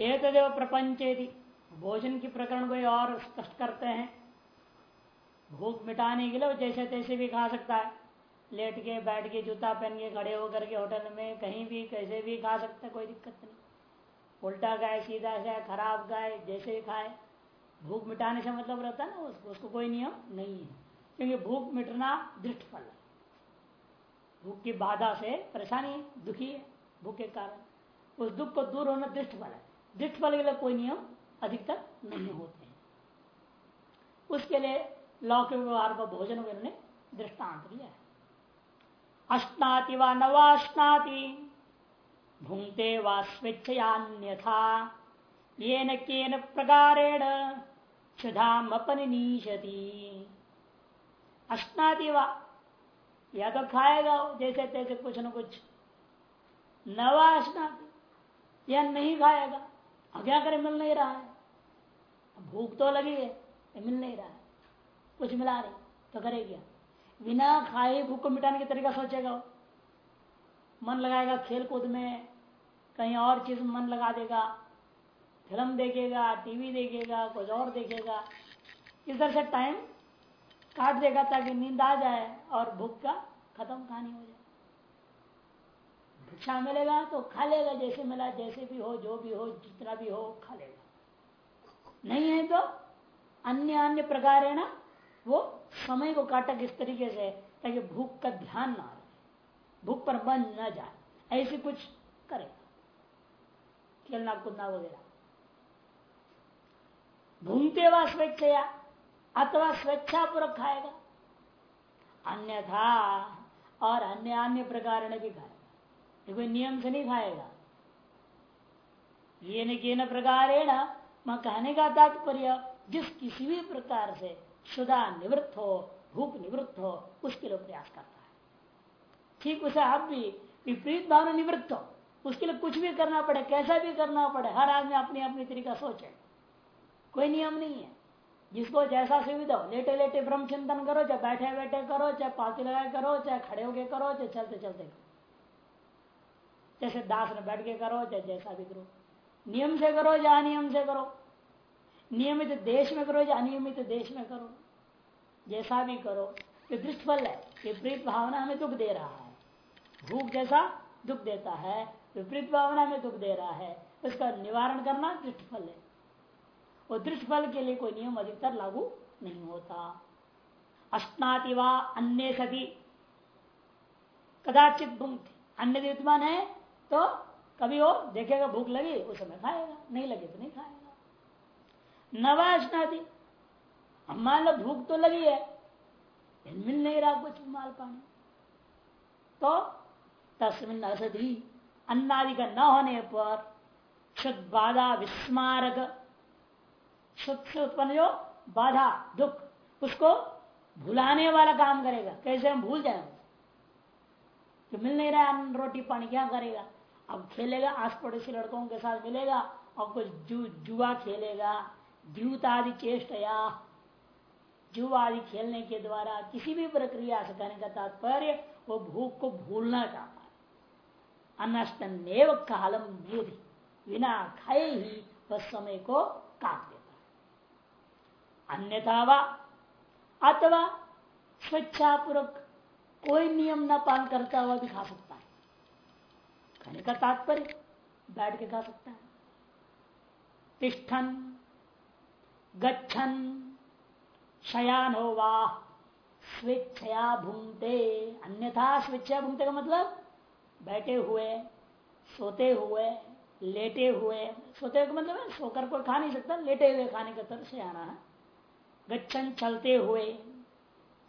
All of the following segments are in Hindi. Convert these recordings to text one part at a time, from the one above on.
एक तदेव प्रपंच भोजन की प्रकरण को और स्पष्ट करते हैं। भूख मिटाने के लिए जैसे तैसे भी खा सकता है। लेट के, बैठ के, जूता पहन के, खड़े होकर के होटल में कहीं भी कैसे भी खा सकता है, कोई दिक्कत नहीं। उल्टा गाय, सीधा गाय, खराब गाय, जैसे भी खाए। भूख मिटाने से मतलब रहता है ना उसको उसको कोई नियम नहीं है। क्योंकि भूख मिटना दृष्ट फल है। भूख की बाधा से परेशानी, दुखी है, भूख के कारण। उस दुख को दूर होना दृष्ट फल है। दृष्ट फल के लिए कोई नियम अधिकतर नहीं होते हैं। उसके लिए लौकिक व्यवहार व भोजन ने दृष्टांत दिया है। अश्नाति व नवाश्नाति भूंगते व स्वेच्छयान्यथा ये न केन प्रकारेण क्षुधाम अश्नाति व, या तो खाएगा, जैसे तैसे कुछ न कुछ। नवा अश्नाति या नहीं खाएगा अब क्या करे मिल नहीं रहा है। भूख तो लगी है मिल नहीं रहा है। कुछ मिला नहीं तो करे क्या बिना खाए भूख को मिटाने का तरीका सोचेगा वो। मन लगाएगा खेल कूद में, कहीं और चीज़ मन लगा देगा। फ़िल्म देखेगा, टीवी देखेगा, कुछ और देखेगा। इस तरह से टाइम काट देगा ताकि नींद आ जाए और भूख का खत्म कहानी हो जाए। भिक्षा मिलेगा तो खा लेगा जैसे मिला जैसे भी हो, जो भी हो, जितना भी हो खा लेगा नहीं है तो अन्य अन्य प्रकार है ना, वो समय को काटा किस तरीके से ताकि भूख का ध्यान ना रहे। भूख पर मन न जाए, ऐसे कुछ करेगा खेलना, कूदना वगैरह। भूमते व स्वेच्छया, अथवा स्वेच्छापूर्वक खाएगा। अन्यथा और अन्य अन्य प्रकार ने भी खाएगा। कोई नियम से नहीं खाएगा। ये न प्रकार कहने का तात्पर्य, जिस किसी भी प्रकार से सुधा निवृत्त हो, भूख निवृत्त हो, उसके लिए प्रयास करता है। ठीक उसे आप भी विपरीत भावना निवृत्त हो, उसके लिए कुछ भी करना पड़े, कैसा भी करना पड़े, हर आदमी अपनी अपनी तरीका सोचे। कोई नियम नहीं है। जिसको जैसा सुविधा हो लेटे लेटे ब्रह्म चिंतन करो, चाहे बैठे बैठे करो, चाहे पाती लगाए करो, चाहे खड़े होके करो, चाहे चलते चलते करो। जैसे दास में बैठ के करो चाहे जैसा भी करो। नियम से करो या अनियम से करो। नियमित देश में करो या अनियमित देश में करो। जैसा भी करो। ये दृष्टफल है। विपरीत भावना हमें दुख दे रहा है। भूख जैसा दुख देता है। विपरीत भावना में दुख दे रहा है। उसका निवारण करना दृष्टफल है। और दृष्टफल के लिए कोई नियम अधिकतर लागू नहीं होता। अष्टाति व अन्य सभी कदाचित भूख अन्य विद्यमान है। तो कभी वो देखेगा, भूख लगी, उस समय खाएगा, नहीं लगे तो नहीं खाएगा। अब मान लो भूख तो लगी है मिल नहीं रहा कुछ माल पानी। तो तस्मिन असधि अन्नादि का न होने पर शुद्ध बाधा, विस्मारक। शुद्ध से उत्पन्न जो बाधा, दुख, उसको भुलाने वाला काम करेगा। कैसे हम भूल जाए? कि मिल नहीं रहा अन्न रोटी पानी क्या करेगा? अब खेलेगा आस पड़ोसी लड़कों के साथ मिलेगा और कुछ जु, जुआ खेलेगा द्यूतादि चेष्टया जुआ आदि खेलने के द्वारा किसी भी प्रक्रिया से कहने का तात्पर्य वो भूख को भूलना चाहता है। अनष्टनेव कालम बुद्धि बिना खाए ही वह समय को काट देता है। अन्यथा वा अथवा स्वेच्छापूर्वक कोई नियम न पालन करता हुआ भी खा सकता खाने का तात्पर्य बैठ के खा सकता है। तिष्ठन, गच्छन, शयान हो वा, स्वेच्छया भूमते। अन्यथा स्वेच्छा भूमते का मतलब बैठे हुए, सोते हुए, लेटे हुए। सोते हुए का मतलब है सोकर कोई खा नहीं सकता, लेटे हुए खाने का तरफ़ से आना है। गच्छन, चलते हुए,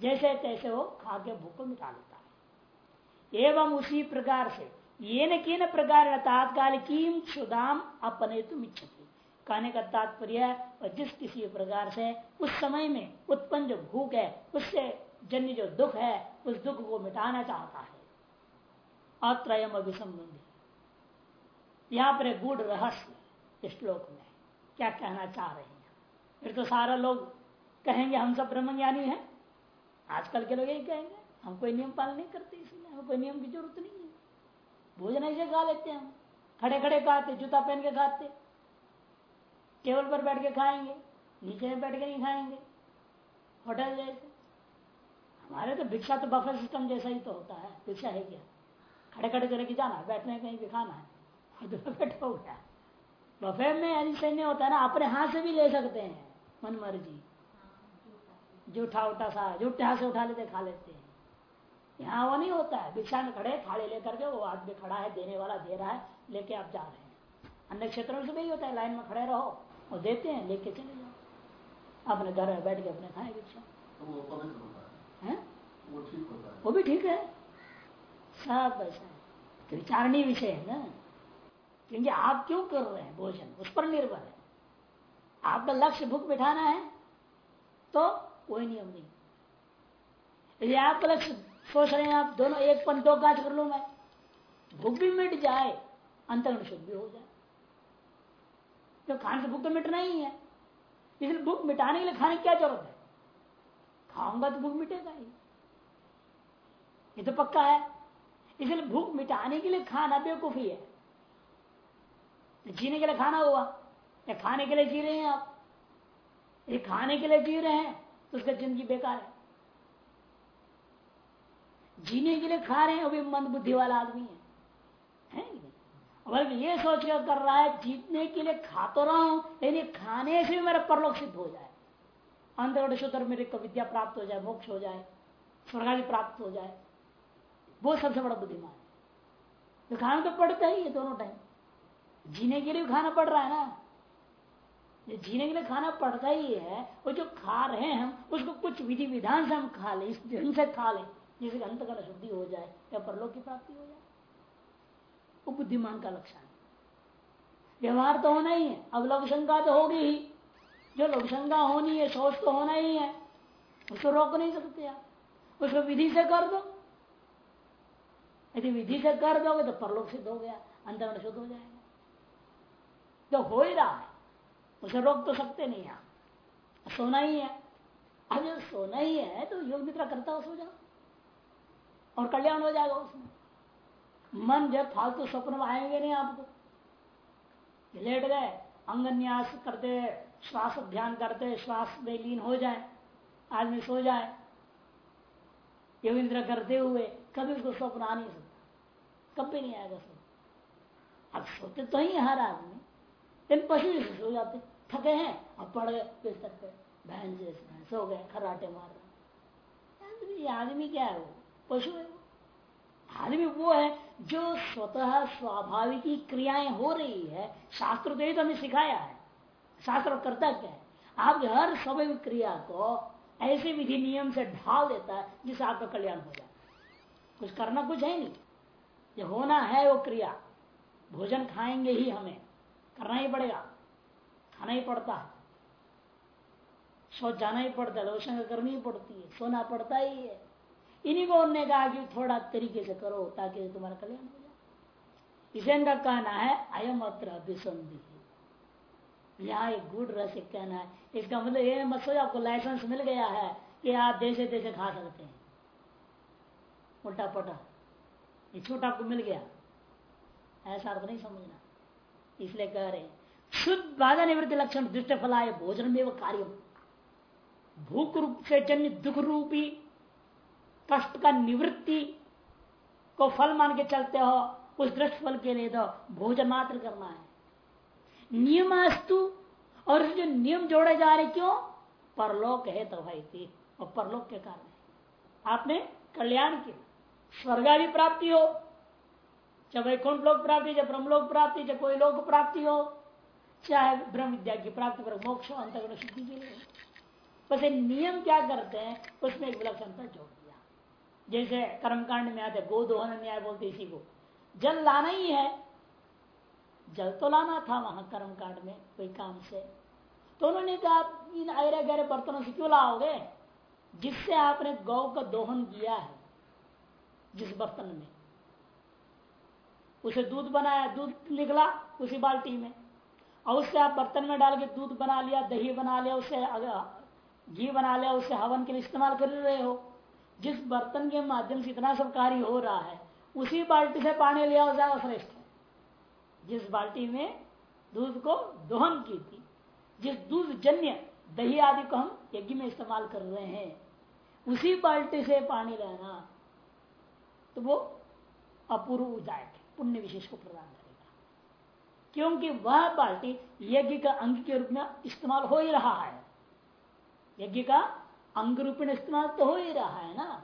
जैसे तैसे वो खा के भूख को मिटा लेता है। एवं उसी प्रकार से ये न प्रकार तात्कालिक क्षुदाम अपने तुम इच्छती। कहने का तात्पर्य और जिस किसी प्रकार से, उस समय में उत्पन्न जो भूख है, उससे जन्य जो दुख है, उस दुख को मिटाना चाहता है। अत्रयम अभिसंबंधी। यहाँ पर गुड़ रहस्य श्लोक में। क्या कहना चाह रहे हैं? फिर तो सारा लोग कहेंगे, हम सब ब्रह्मज्ञानी हैं। आजकल के लोग यही कहेंगे, हम कोई नियम पालन नहीं करते, इसलिए हमें कोई नियम की ज़रूरत नहीं है। भोजन ऐसे खा लेते हैं खड़े खड़े खाते, जूता पहन के खाते। टेबल पर बैठ के खाएँगे, नीचे में बैठ के नहीं खाएँगे। होटल जैसे। हमारे तो भिक्षा तो बफे सिस्टम जैसा ही तो होता है। भिक्षा है क्या? खड़े खड़े करके जाना बैठने कहीं भी खाना है। और बैठा हो गया। बफे में नहीं होता है ना, अपने हाथ से भी ले सकते हैं मन मर्ज़ी जूठा उठा सा, जूठे हाथ से उठा लेते, खा लेते हैं। यहाँ वो नहीं होता है। भिक्षा में खड़े थाली लेकर के वो आदमी खड़ा है देने वाला दे रहा है लेके आप जा रहे हैं। अन्य क्षेत्रों में भी होता है लाइन में खड़े रहो और देते हैं लेके चले जाओ। अपने घर में बैठ के अपने खाए भिक्षा तो वो है। वो भी ठीक है। सब ऐसा है। तो विचारणीय विषय है ना। क्योंकि आप क्यों कर रहे हैं भोजन? उस पर निर्भर है। आपका लक्ष्य भूख बिठाना है तो कोई नियम नहीं। यदि आपका लक्ष्य सोच रहे हैं आप दोनों एक पन दो काज कर लू मैं। भूख भी मिट जाए, अंतरण शुद्ध भी हो जाए। तो खाने से भूख तो मिटना ही है। इसलिए भूख मिटाने के लिए खाने की क्या ज़रूरत है? खाऊँगा तो भूख मिटेगा ही। ये तो पक्का है। इसलिए भूख मिटाने के लिए खाना बेवकूफ़ी है। तो जीने के लिए खाना हुआ या खाने के लिए जी रहे हैं आप? ये खाने के लिए जी रहे हैं तो उसका ज़िंदगी बेकार है। जीने के लिए खा रहे हैं वो भी मंद बुद्धि वाला आदमी है, बल्कि ये सोच कर कर रहा है जीतने के लिए खा तो रहा हूँ लेकिन खाने से भी मेरा परलोक सिद्ध हो जाए। अंतगढ़ शुद्ध मेरे को विद्या प्राप्त हो जाए मोक्ष हो जाए स्वर्गादि प्राप्त हो जाए वो सबसे बड़ा बुद्धिमान है। तो खाना तो पड़ता ही है दोनों टाइम। जीने के लिए भी खाना पड़ रहा है ना? जीने के लिए खाना पड़ता ही है वो जो खा रहे हैं हम उसको कुछ विधि विधान से हम खा ले इस ढंग से खा ले। जिससे अंत का शुद्धि हो जाए या परलोक की प्राप्ति हो जाए। वो बुद्धिमान का लक्षण है। व्यवहार तो होना ही है, अब लोक शंका तो होगी ही। जो लोक होनी है, सोच तो होना ही है, उसको रोक नहीं सकते आप। उसको विधि से कर दो। यदि विधि से कर दोगे तो परलोक सिद्ध हो गया अंतरण शुद्ध हो जाएगा। तो हो ही रहा है, उसे रोक तो सकते नहीं आप। सोना ही है। अब जब सोना ही है तो योग निद्रा करता हो सो जाओ। और कल्याण हो जाएगा उसमें। मन जब फालतू स्वप्न आएँगे नहीं आपको। लेट गए, अंगन्यास करते, श्वास ध्यान करते, श्वास में लीन हो जाए, आदमी सो जाए। योगिंद्र करते हुए कभी उसको स्वप्न आ नहीं सकता। कभी नहीं आएगा स्वप्न। अब सोते तो ही हर आदमी। लेकिन पशु जैसे सो जाते, थके हैं, अब पड़ गए, बिस्तर पे, बहन जैसे सो गए खराटे मार रहे आदमी क्या है वो? पशु है। आदमी वो है जो स्वतः स्वाभाविक क्रियाएँ हो रही है। शास्त्र ही तो हमें सिखाया है। शास्त्र करता क्या है? आपके हर स्वाभाविक क्रिया को ऐसे विधि नियम से ढाल देता है जिससे आपका कल्याण हो जाए कुछ करना कुछ है नहीं। जो होना है वो क्रिया। भोजन खाएँगे ही हमें। करना ही पड़ेगा। खाना ही पड़ता है। सोच जाना ही पड़ता है। लोशन करनी ही पड़ती है। सोना पड़ता ही है। इन्हीं को उन्होंने कहा कि थोड़ा तरीके से करो ताकि तुम्हारा कल्याण हो जाए। इसे इनका कहना है अयम अत्र अभिसंधि। यहाँ एक गुड रस एक कहना है। इसका मतलब ये मत सोच आपको लाइसेंस मिल गया है कि आप देशे देशे खा सकते हैं। उल्टा पटा। ये छूट आपको मिल गया। ऐसा अर्थ नहीं समझना। इसलिए कह रहे शुद्ध बाधा निवृत्ति लक्षण, दुष्ट फलाय भोजन में कार्य भूख रूप से जन्य दुख रूपी कष्ट का निवृत्ति को फल मान के चलते हो, उस दृष्ट फल के लिए तो भोजन मात्र करना है। नियम नियमास्तु, और जो नियम जोड़े जा रहे क्यों? परलोक है तो भाई थी और परलोक के कारण है। आपने कल्याण के स्वर्गादि प्राप्ति हो, चाहे वैकुंठ लोक प्राप्ति, चाहे ब्रह्मलोक प्राप्ति, चाहे कोई लोक प्राप्ति हो, चाहे ब्रह्म विद्या की प्राप्ति, पर मोक्ष अंतगुण शुद्धि के लिए। बस नियम क्या करते हैं, उसमें एक विलक्षणता जोड़ दिया जैसे कर्मकांड में आते गोदोहन न्याय बोलते इसी को। जल लाना ही है। जल तो लाना था वहाँ कर्म कांड में, कोई काम से। तो उन्होंने कहा इन अरे गहरे बर्तनों से क्यों लाओगे? जिससे आपने गौ का दोहन किया है, जिस बर्तन में। उसे दूध बनाया, दूध निकला उसी बाल्टी में। और उससे आप बर्तन में डाल के दूध बना लिया, दही बना लिया उससे घी बना लिया उससे हवन के लिए इस्तेमाल कर रहे हो। जिस बर्तन के माध्यम से इतना सब कार्य हो रहा है, उसी बाल्टी से पानी लिया ज़्यादा श्रेष्ठ है। जिस बाल्टी में दूध को दोहन की थी, जिस दूध जन्य दही आदि को हम यज्ञ में इस्तेमाल कर रहे हैं, उसी बाल्टी से पानी लेना तो वो अपूर्व जाएगा पुण्य विशेष को प्रदान करेगा। क्योंकि वह बाल्टी यज्ञ का अंग के रूप में इस्तेमाल हो ही रहा है। यज्ञ का अंग रूप में इस्तेमाल तो हो ही रहा है ना।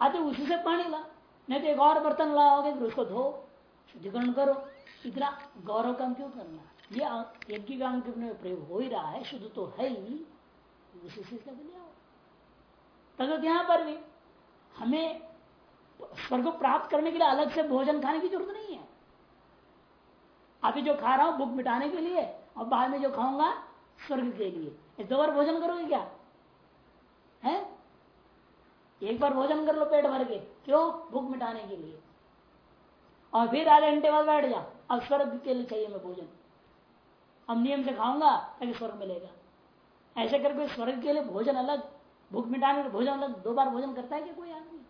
अतः उसी से पानी ला नहीं तो एक और बर्तन लाओगे, फिर उसको धो, शुद्धिकरण करो। इतना गौरव काम क्यों करना ये यज्ञ का अंग में प्रयोग हो ही रहा है, शुद्ध तो है ही, उसी से ले आओ यहाँ पर भी हमें स्वर्ग प्राप्त करने के लिए अलग से भोजन खाने की ज़रूरत नहीं है। अभी जो खा रहा हूँ, भूख मिटाने के लिए, और बाद में जो खाऊँगा स्वर्ग के लिए। दो बार भोजन करोगे क्या? है? एक बार भोजन कर लो पेट भर के। क्यों? भूख मिटाने के लिए। और फिर आधे घंटे बाद बैठ जा। अब स्वर्ग के लिए चाहिए मैं भोजन। अब नियम से खाऊँगा, ताकि स्वर्ग मिलेगा। ऐसे करके स्वर्ग के लिए भोजन अलग, भूख मिटाने के भोजन अलग। दो बार भोजन करता है क्या कोई आदमी?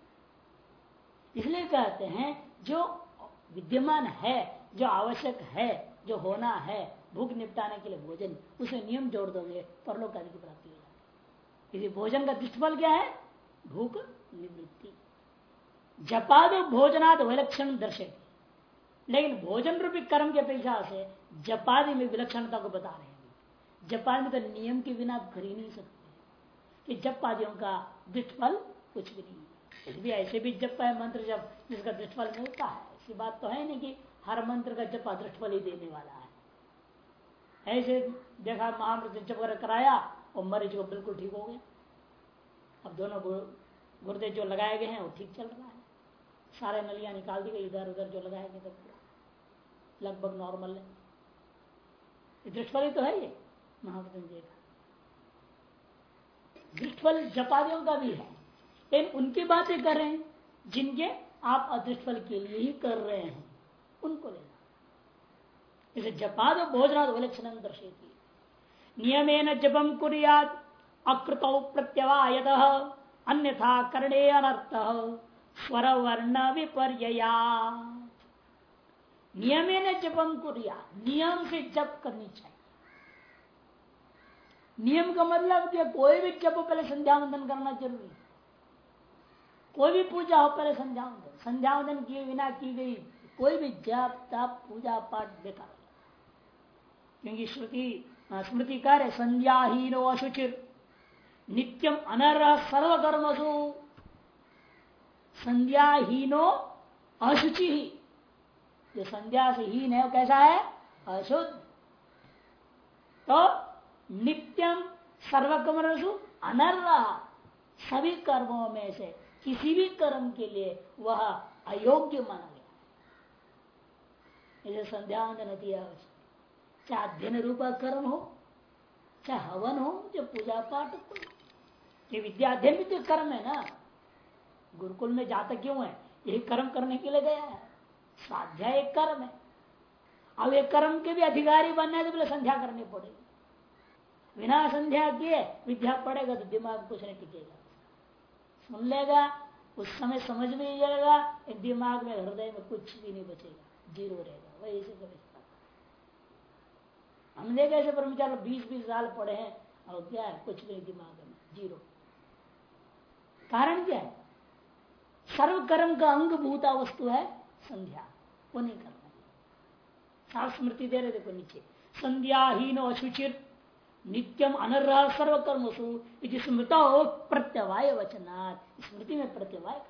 इसलिए कहते हैं, जो विद्यमान है, जो आवश्यक है, जो होना है भूख निपटाने के लिए भोजन। उसे नियम जोड़ दोगे परलोक आदि की प्राप्ति हो जाती है। भोजन का दृष्टफल क्या है? भूख निवृत्ति। जपाद भोजनाद विलक्षण दर्शक लेकिन भोजन रूपी कर्म की अपेक्षा से जपादि में विलक्षणता को बता रहे हैं। जपाद में तो नियम के बिना आप कर ही नहीं सकते। कि जपादियों का दृष्टफल कुछ भी नहीं फिर भी ऐसे भी जप है मंत्र जब जिसका दृष्टफल मिलता है। ऐसी बात तो है नहीं कि हर मंत्र का जप दृष्टफल ही देने वाला है। ऐसे देखा महामृत जप कराया और मरीज़ को बिल्कुल ठीक हो गया। अब दोनों गुर्दे जो लगाए गए हैं, वो ठीक चल रहा है। सारे नलियाँ निकाल दी गई, इधर उधर जो लगाए गए लगभग नॉर्मल है। दृष्टफल तो है ये महामृत्युंजय का दृष्टफल जपादियों का भी है। लेकिन उनकी बातें कर रहे हैं, जिनके आप अदृष्ट फल के लिए ही कर रहे हैं, उनको लेना इसे जपाद भोजनाद विलक्षण दर्शेती नियमेन जपम कुरियाद अकृत प्रत्यवायत, अन्यथा करणे अनर्थ स्वर वर्ण विपर्य नियमेन जपम कुरिया नियम से जप करनी चाहिए। नियम का मतलब कि कोई भी जप पहले संध्या वंदन करना ज़रूरी है। कोई भी पूजा हो पहले संध्यावंदन। संध्यावंदन किए बिना की गई कोई भी जप, तप, पूजा पाठ बेकार। क्योंकि श्रुति स्मृति कार्य संध्याहीनो अशुचिर। नित्यम अनर सर्वकर्मसु। संध्याहीनो अशुचि। ही जो संध्या से हीन है वो कैसा है? अशुद्ध। तो नित्यम सर्वकर्मसु अनर सभी कर्मों में से किसी भी कर्म के लिए वह अयोग्य माना गया। जैसे संध्या नदी आवश्यक चाहे अध्ययन रूपा कर्म हो चाहे हवन हो चाहे पूजा पाठ हो। ये विद्या अध्ययन भी तो कर्म है ना। गुरुकुल में जाता क्यों है? यही कर्म करने के लिए गया है। स्वाध्याय एक कर्म है। अब एक कर्म के भी अधिकारी बनना है तो बोले संध्या करनी पड़ेगी। बिना संध्या किए विद्या पड़ेगा तो दिमाग कुछ नहीं टिकेगा। सुन लेगा, उस समय समझ में जाएगा दिमाग में, हृदय में कुछ भी नहीं बचेगा। ज़ीरो रहेगा, वही ऐसे समझता हम देखे ऐसे ब्रह्मचार बीस बीस साल पढ़े हैं, और क्या है, कुछ भी दिमाग में, ज़ीरो। कारण क्या है? सर्व कर्म का अंग भूता वस्तु है, संध्या। वो नहीं करना साफ़ स्मृति दे रहे, देखो नीचे। संध्याहीन अशुचिर, नित्यम अनर्ह सर्वकर्मसु स्मृत प्रत्यवाय वचना स्मृति में प्रत्यवाय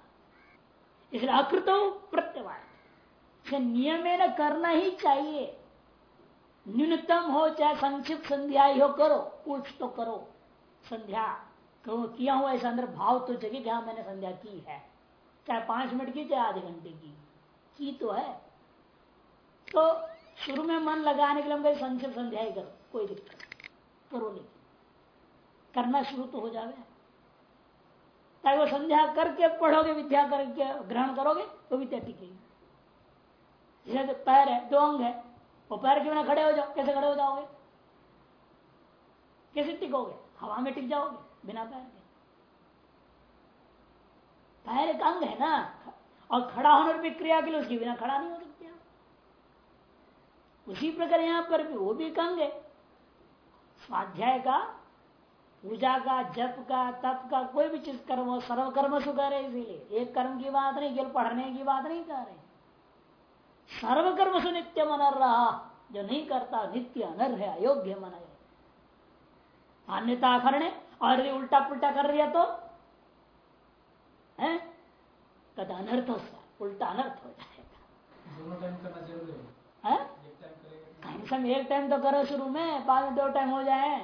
इसलिए अकृत प्रत्यवाय। नियम करना ही चाहिए। न्यूनतम हो चाहे संक्षिप्त संध्या हो करो। कुछ तो करो। संध्या तो किया हुआ ऐसा अंदर भाव तो जगह जहाँ मैंने संध्या की है। चाहे पाँच मिनट की, चाहे आधे घंटे की। की तो है। तो शुरू में मन लगाने के लिए हम संक्षिप्त संध्या ही करो। कोई दिक्कत करो लेकिन करना शुरू तो हो जाए ताकि वो संध्या करके पढ़ोगे, विद्या करके ग्रहण करोगे तो विद्या टिकेगी। जैसे पैर है, दो अंग है वो पैर के बिना खड़े हो जाओ? कैसे खड़े हो जाओगे? कैसे टिकोगे? हवा में टिक जाओगे बिना पैर के? पैर एक अंग है ना? और खड़ा होने की क्रिया के लिए उसके बिना खड़ा नहीं हो सकते उसी प्रकार यहाँ पर भी वो भी एक अंग है। स्वाध्याय का, पूजा का, जप का, तप का, कोई भी चीज़ कर्म सर्व कर्म सु कर इसीलिए। एक कर्म की बात नहीं, केवल पढ़ने की बात नहीं कर रहे। सर्व कर्म सु नित्य मन रहा जो नहीं करता नित्य अनर है अयोग्य मन है अन्यता करने और यदि उल्टा पुल्टा कर रही है तो? है? कदा अनर्थ हो उल्टा अनर्थ हो जाएगा। दोनों टाइम करना ज़रूरी एक टाइम कम से कम एक टाइम तो करो शुरू में बाद में दो टाइम हो जाए।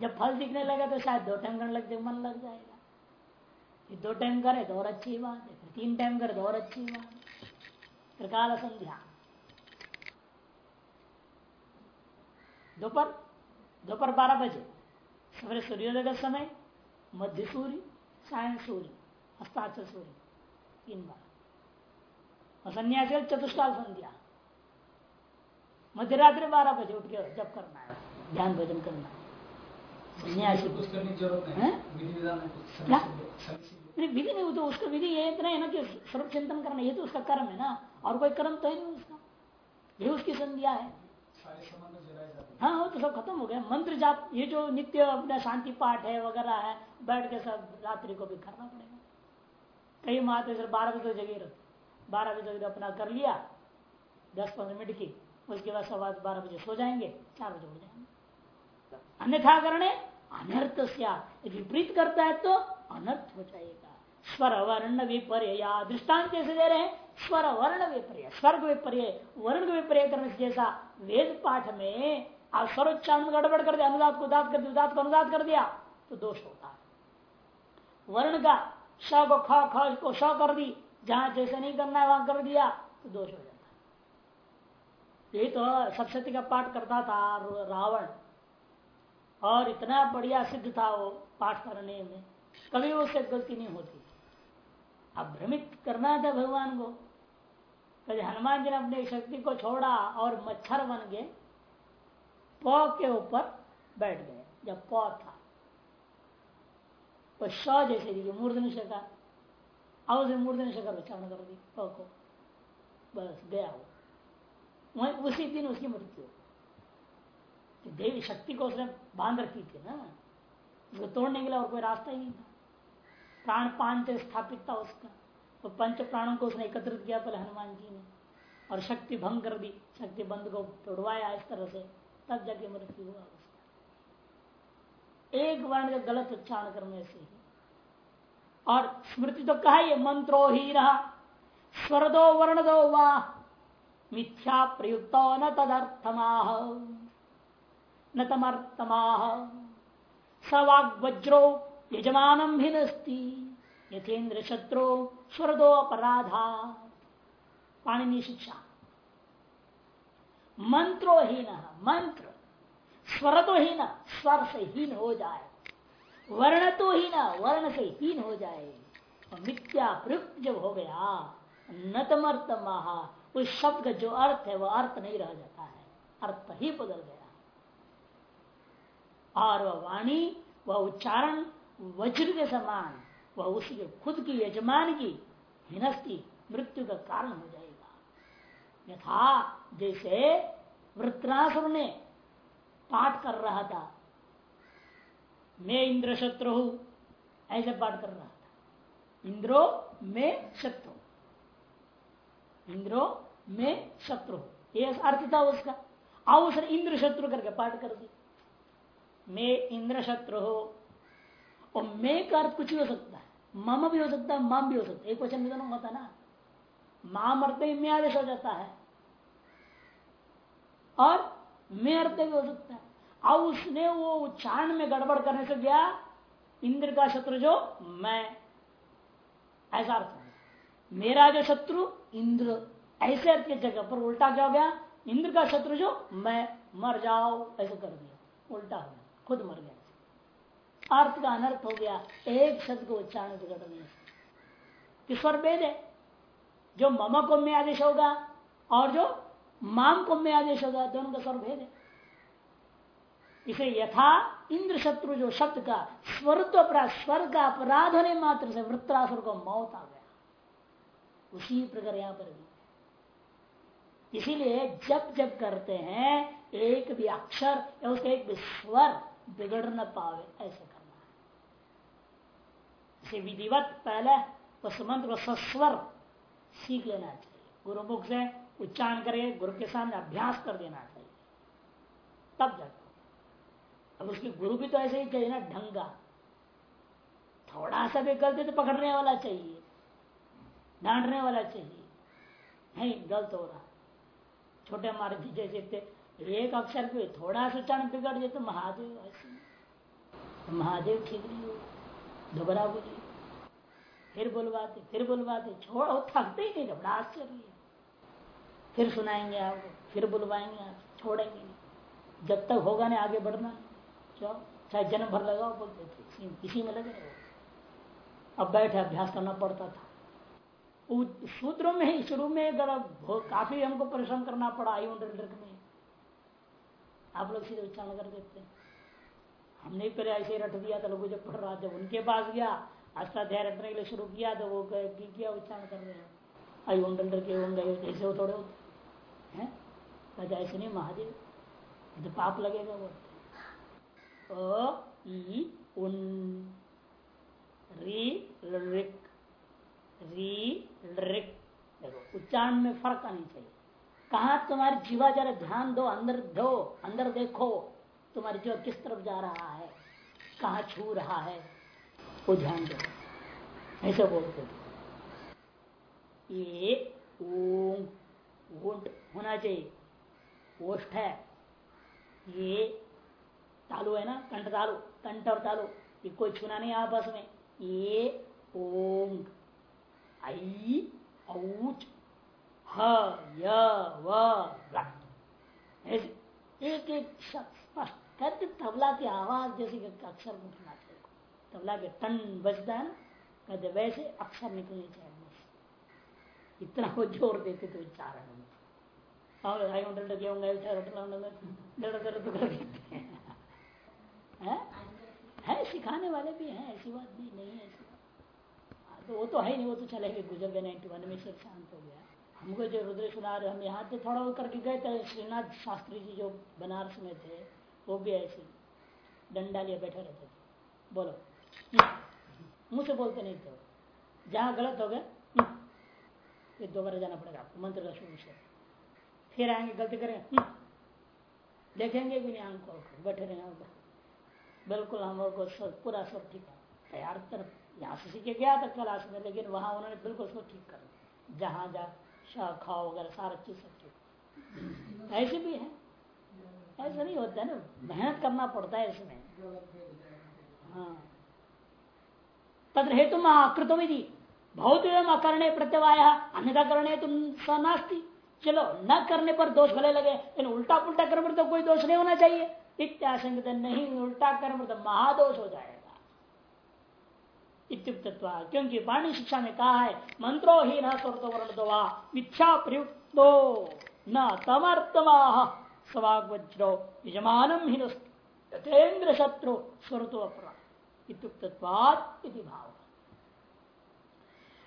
जब फल दिखने लगे तो शायद दो टाइम करने लग जाए मन लग जाएगा। दो टाइम करे तो और अच्छी बात है तीन टाइम करे तो और अच्छी बात है। त्रिकाल संध्या। दोपहर दोपहर बारह बजे। सवेरे सूर्योदय का समय मध्य सूर्य सायं सूर्य अस्ताचल सूर्य तीन बार। और सन्यासी चतुष्काल संध्या। मध्य रात्रि बारह बजे उठ के जब करना है ध्यान भजन करना सन्यासी कुछ करने की ज़रूरत? नहीं। विधि नहीं विधि नहीं वो तो उसका विधि ये इतना है ना कि सर्व चिंतन करना ये तो उसका कर्म है ना। और कोई कर्म तो है नहीं उसका। ये उसकी संध्या है। हैं, वो तो सब खत्म हो गया। मंत्र जाप, ये जो नित्य अपना शांति पाठ है, वगैरह है, बैठ के सब रात्रि को भी करना पड़ेगा। कई माते सिर्फ़ बारह बजे तक जगे रहते बारह बजे अपना कर लिया, दस पंद्रह मिनट की, उसके बाद सवा बारह बजे सो जाएँगे, चार बजे उठ जाएँगे। अन्यथा करने अनर्थ विपरीत करता है तो अनर्थ हो जाएगा। स्वर वर्ण विपर्य या दृष्टांत जैसे दे रहे हैं? स्वर वर्ण विपर्य स्वर्ग विपर्य वर्ण विपर्य करने से जैसा वेद पाठ में आप स्वरोच्चारण में गड़बड़ कर दिया अनुदात को दात कर दिया उदात को अनुदात कर दिया तो दोष होता है वर्ण का श को ख ख को श कर दी जहाँ जैसे नहीं करना है वहाँ कर दिया तो दोष हो जाता ये तो सप्शती का पाठ करता था रावण और इतना बढ़िया सिद्ध था वो पाठ करने में कभी उससे गलती नहीं होती अब भ्रमित करना था भगवान को कभी हनुमान जी ने अपनी शक्ति को छोड़ा और मच्छर बन गए, पौ के ऊपर बैठ गए, जब पौ था। वो श जैसे दिखे मूर्धन शका अब उसे मूर्धन शकर उच्चारण कर दी, पौ को। बस गया वो। वहीं उसी दिन उसकी मृत्यु गई। देवी शक्ति को उसने बाँध रखी थी ना। उसको तोड़ने के लिए और कोई रास्ता ही नहीं था। प्राण पान स्थापित था उसका। तो पंच प्राणों को उसने एकत्रित किया पहले हनुमान जी ने। और शक्ति भंग कर दी, शक्ति बंद को तोड़वाया इस तरह से, तब जाके मृत्यु हुआ उसका। एक वर्ण का गलत उच्चारण करने से और स्मृति तो कहा ये मंत्रो ही रहा स्वर दो वर्ण दो वाह मिथ्या प्रयुक्त न तदर्थमाह, न तमर्थमाह सवाग वज्रो यजमानम भी नस्ती। यथेन्द्र शत्रु स्वर दो अपराधा पाणिनी शिक्षा। मंत्रोहीन, मंत्र। स्वर तो हीन स्वर से हीन हो जाए। वर्ण तो ही न वर्ण से हीन हो जाए मिथ्या प्रयुक्त जब हो गया न तमर्थ महा उस शब्द का जो अर्थ है वह अर्थ नहीं रह जाता है। अर्थ ही बदल गया। और वह वाणी, वह उच्चारण, वज्र के समान। वह उसी के खुद की यजमान की हिनस्ती मृत्यु का कारण हो जाएगा। यथा जैसे वृत्रासुर ने पाठ कर रहा था, मैं इंद्र शत्रु हूँ, ऐसे पाठ कर रहा था। इंद्रो में शत्रु इंद्रो में शत्रु ये अर्थ था उसका। उसने इंद्र शत्रु करके पाठ कर दी। मैं इंद्र शत्रु हो और मैं का अर्थ कुछ हो सकता है। मम भी हो सकता है, मम भी हो सकता है। एक वचन दोनों होता ना। माम अर्थ में मैं आदेश हो जाता है। और मैं अर्थ भी हो सकता है। अब उसने वो उच्चारण में गड़बड़ करने से गया इंद्र का शत्रु जो मैं। ऐसा अर्थ हो। मेरा जो शत्रु इंद्र। ऐसे अर्थ की जगह पर उल्टा क्या हो गया? इंद्र का शत्रु जो मैं। मर जाओ। ऐसे कर दिया। उल्टा हो गया। खुद मर गया। अर्थ का अनर्थ हो गया, एक शब्द को उच्चारण घटने से स्वर भेद है? जो मम को में आदेश होगा और जो माम को में आदेश होगा, दोनों का स्वर भेद है। इसे यथा इंद्र शत्रु जो शब्द का स्वर तो अपराध, स्वर का अपराध होने मात्र से वृत्रासुर को मौत आ गया। उसी प्रकार यहाँ पर भी। इसीलिए जब जब करते हैं, एक भी अक्षर या उसका एक भी स्वर बिगड़ न पावे, ऐसे। इसे विधिवत पहले उस मंत्र को सस्वर सीख लेना चाहिए। गुरुमुख से उच्चारण करे, गुरु के सामने अभ्यास कर देना चाहिए। तब जाकर अब उसके गुरु भी तो ऐसे ही चाहिए ना, ढंगा, थोड़ा सा भी गलती तो पकड़ने वाला चाहिए, डांटने वाला चाहिए। नहीं, गलत हो रहा। छोटे महाराज जैसे एक अक्षर पे थोड़ा सा उच्चारण बिगड़ जाए तो महादेव, ऐसे तो महादेव ठीक नहीं हो दोबारा बोलिए फिर बुलवाते फिर बुलवाते, छोड़, थकते ही नहीं बड़ा आश्चर्य। फिर सुनाएँगे आपको फिर बुलवाएँगे आप छोड़ेंगे जब तक होगा नहीं, आगे बढ़ना चलो चाहे जन्म भर लगाओ, बोलते थे। इसी में लगे अब बैठे, अभ्यास करना पड़ता था। सूत्रों में ही, शुरू में काफ़ी हमको परिश्रम करना पड़ा, आयु में। आप लोग सीधे उच्चारण कर देते हमने पहले ऐसे ही रट दिया था लोगों जब पढ़ रहा जब उनके पास गया, अष्टाध्याय रटने के लिए शुरू किया तो वो किया उच्चारण कर रहे हैं? आयु डर के होंगे ऐसे हो थोड़े होते हैं। ऐसे नहीं, महादेव तो पाप लगेगा बोलते अ ई उन, री रिक री रिक देखो, उच्चारण में फ़र्क आनी चाहिए। कहा तुम्हारी जीवा जरा ध्यान दो, अंदर दो, अंदर देखो। तुम्हारी जीवा किस तरफ़ जा रहा है? कहा छू रहा है? वो ध्यान दो। ऐसे बोलते ये ओम होना चाहिए। ओष्ठ है। ये तालु है ना? कंठ तालु, कंठ और तालु। ये कोई छूना नहीं आपस में। ये ओम आई, औच, ह, य, व एक एक स्पष्ट करके तबला की आवाज़ जैसे अक्षर उठना चाहिए तबला के टन बजता है ना, कहते वैसे अक्षर निकलने चाहिए इतना वो ज़ोर देते थे उच्चारण में और है? सिखाने वाले भी हैं, ऐसी बात नहीं नहीं है बात। तो वो तो है नहीं, वो तो चले गए, गुजर गए, नाइन्टी वन में सब शांत हो गया। हमको जो रुद्र सुना रहे, हम यहाँ से थोड़ा वो करके गए थे, श्रीनाथ शास्त्री जी जो बनारस में थे वो भी ऐसे डंडा लिए बैठे रहते थे। बोलो। मुँह से बोलते नहीं थे। जहाँ गलत हो गए फिर दोबारा जाना पड़ेगा आपको, मंत्र शुरू से। फिर आएँगे, गलती करें देखेंगे भी नहीं, आँख को बैठे रहे बिल्कुल हम लोग को पूरा सब ठीक है। तैयार तरफ़ यहाँ से सीखे गया था क्लास में, लेकिन वहाँ उन्होंने बिल्कुल सब ठीक कर दिया। जहाँ जा शाखा वगैरह, सारा चीज़ सब ठीक। ऐसे भी है। ऐसा नहीं होता ना। मेहनत करना पड़ता है इसमें। हाँ। तद हेतु आकृतों दी बहुत अकरणे प्रत्यवाय अन्यथा करने तुम सनास्ती चलो, न करने पर दोष भले लगे, लेकिन उल्टा पुल्टा कर्म तो कोई दोष नहीं होना चाहिए। इत्याशंक नहीं, उल्टा कर्म तो महादोष हो जाएगा। इत्युक्त क्योंकि पाणी शिक्षा में कहा है, मंत्रो ही न स्वर्त वर्ण दो मिथ्या प्रयुक्तो न तमर्थमा सवाग्वज्रो यजमानम ही यथेन्द्र शत्रु स्वरतो अपरा। इत्युक्त भाव।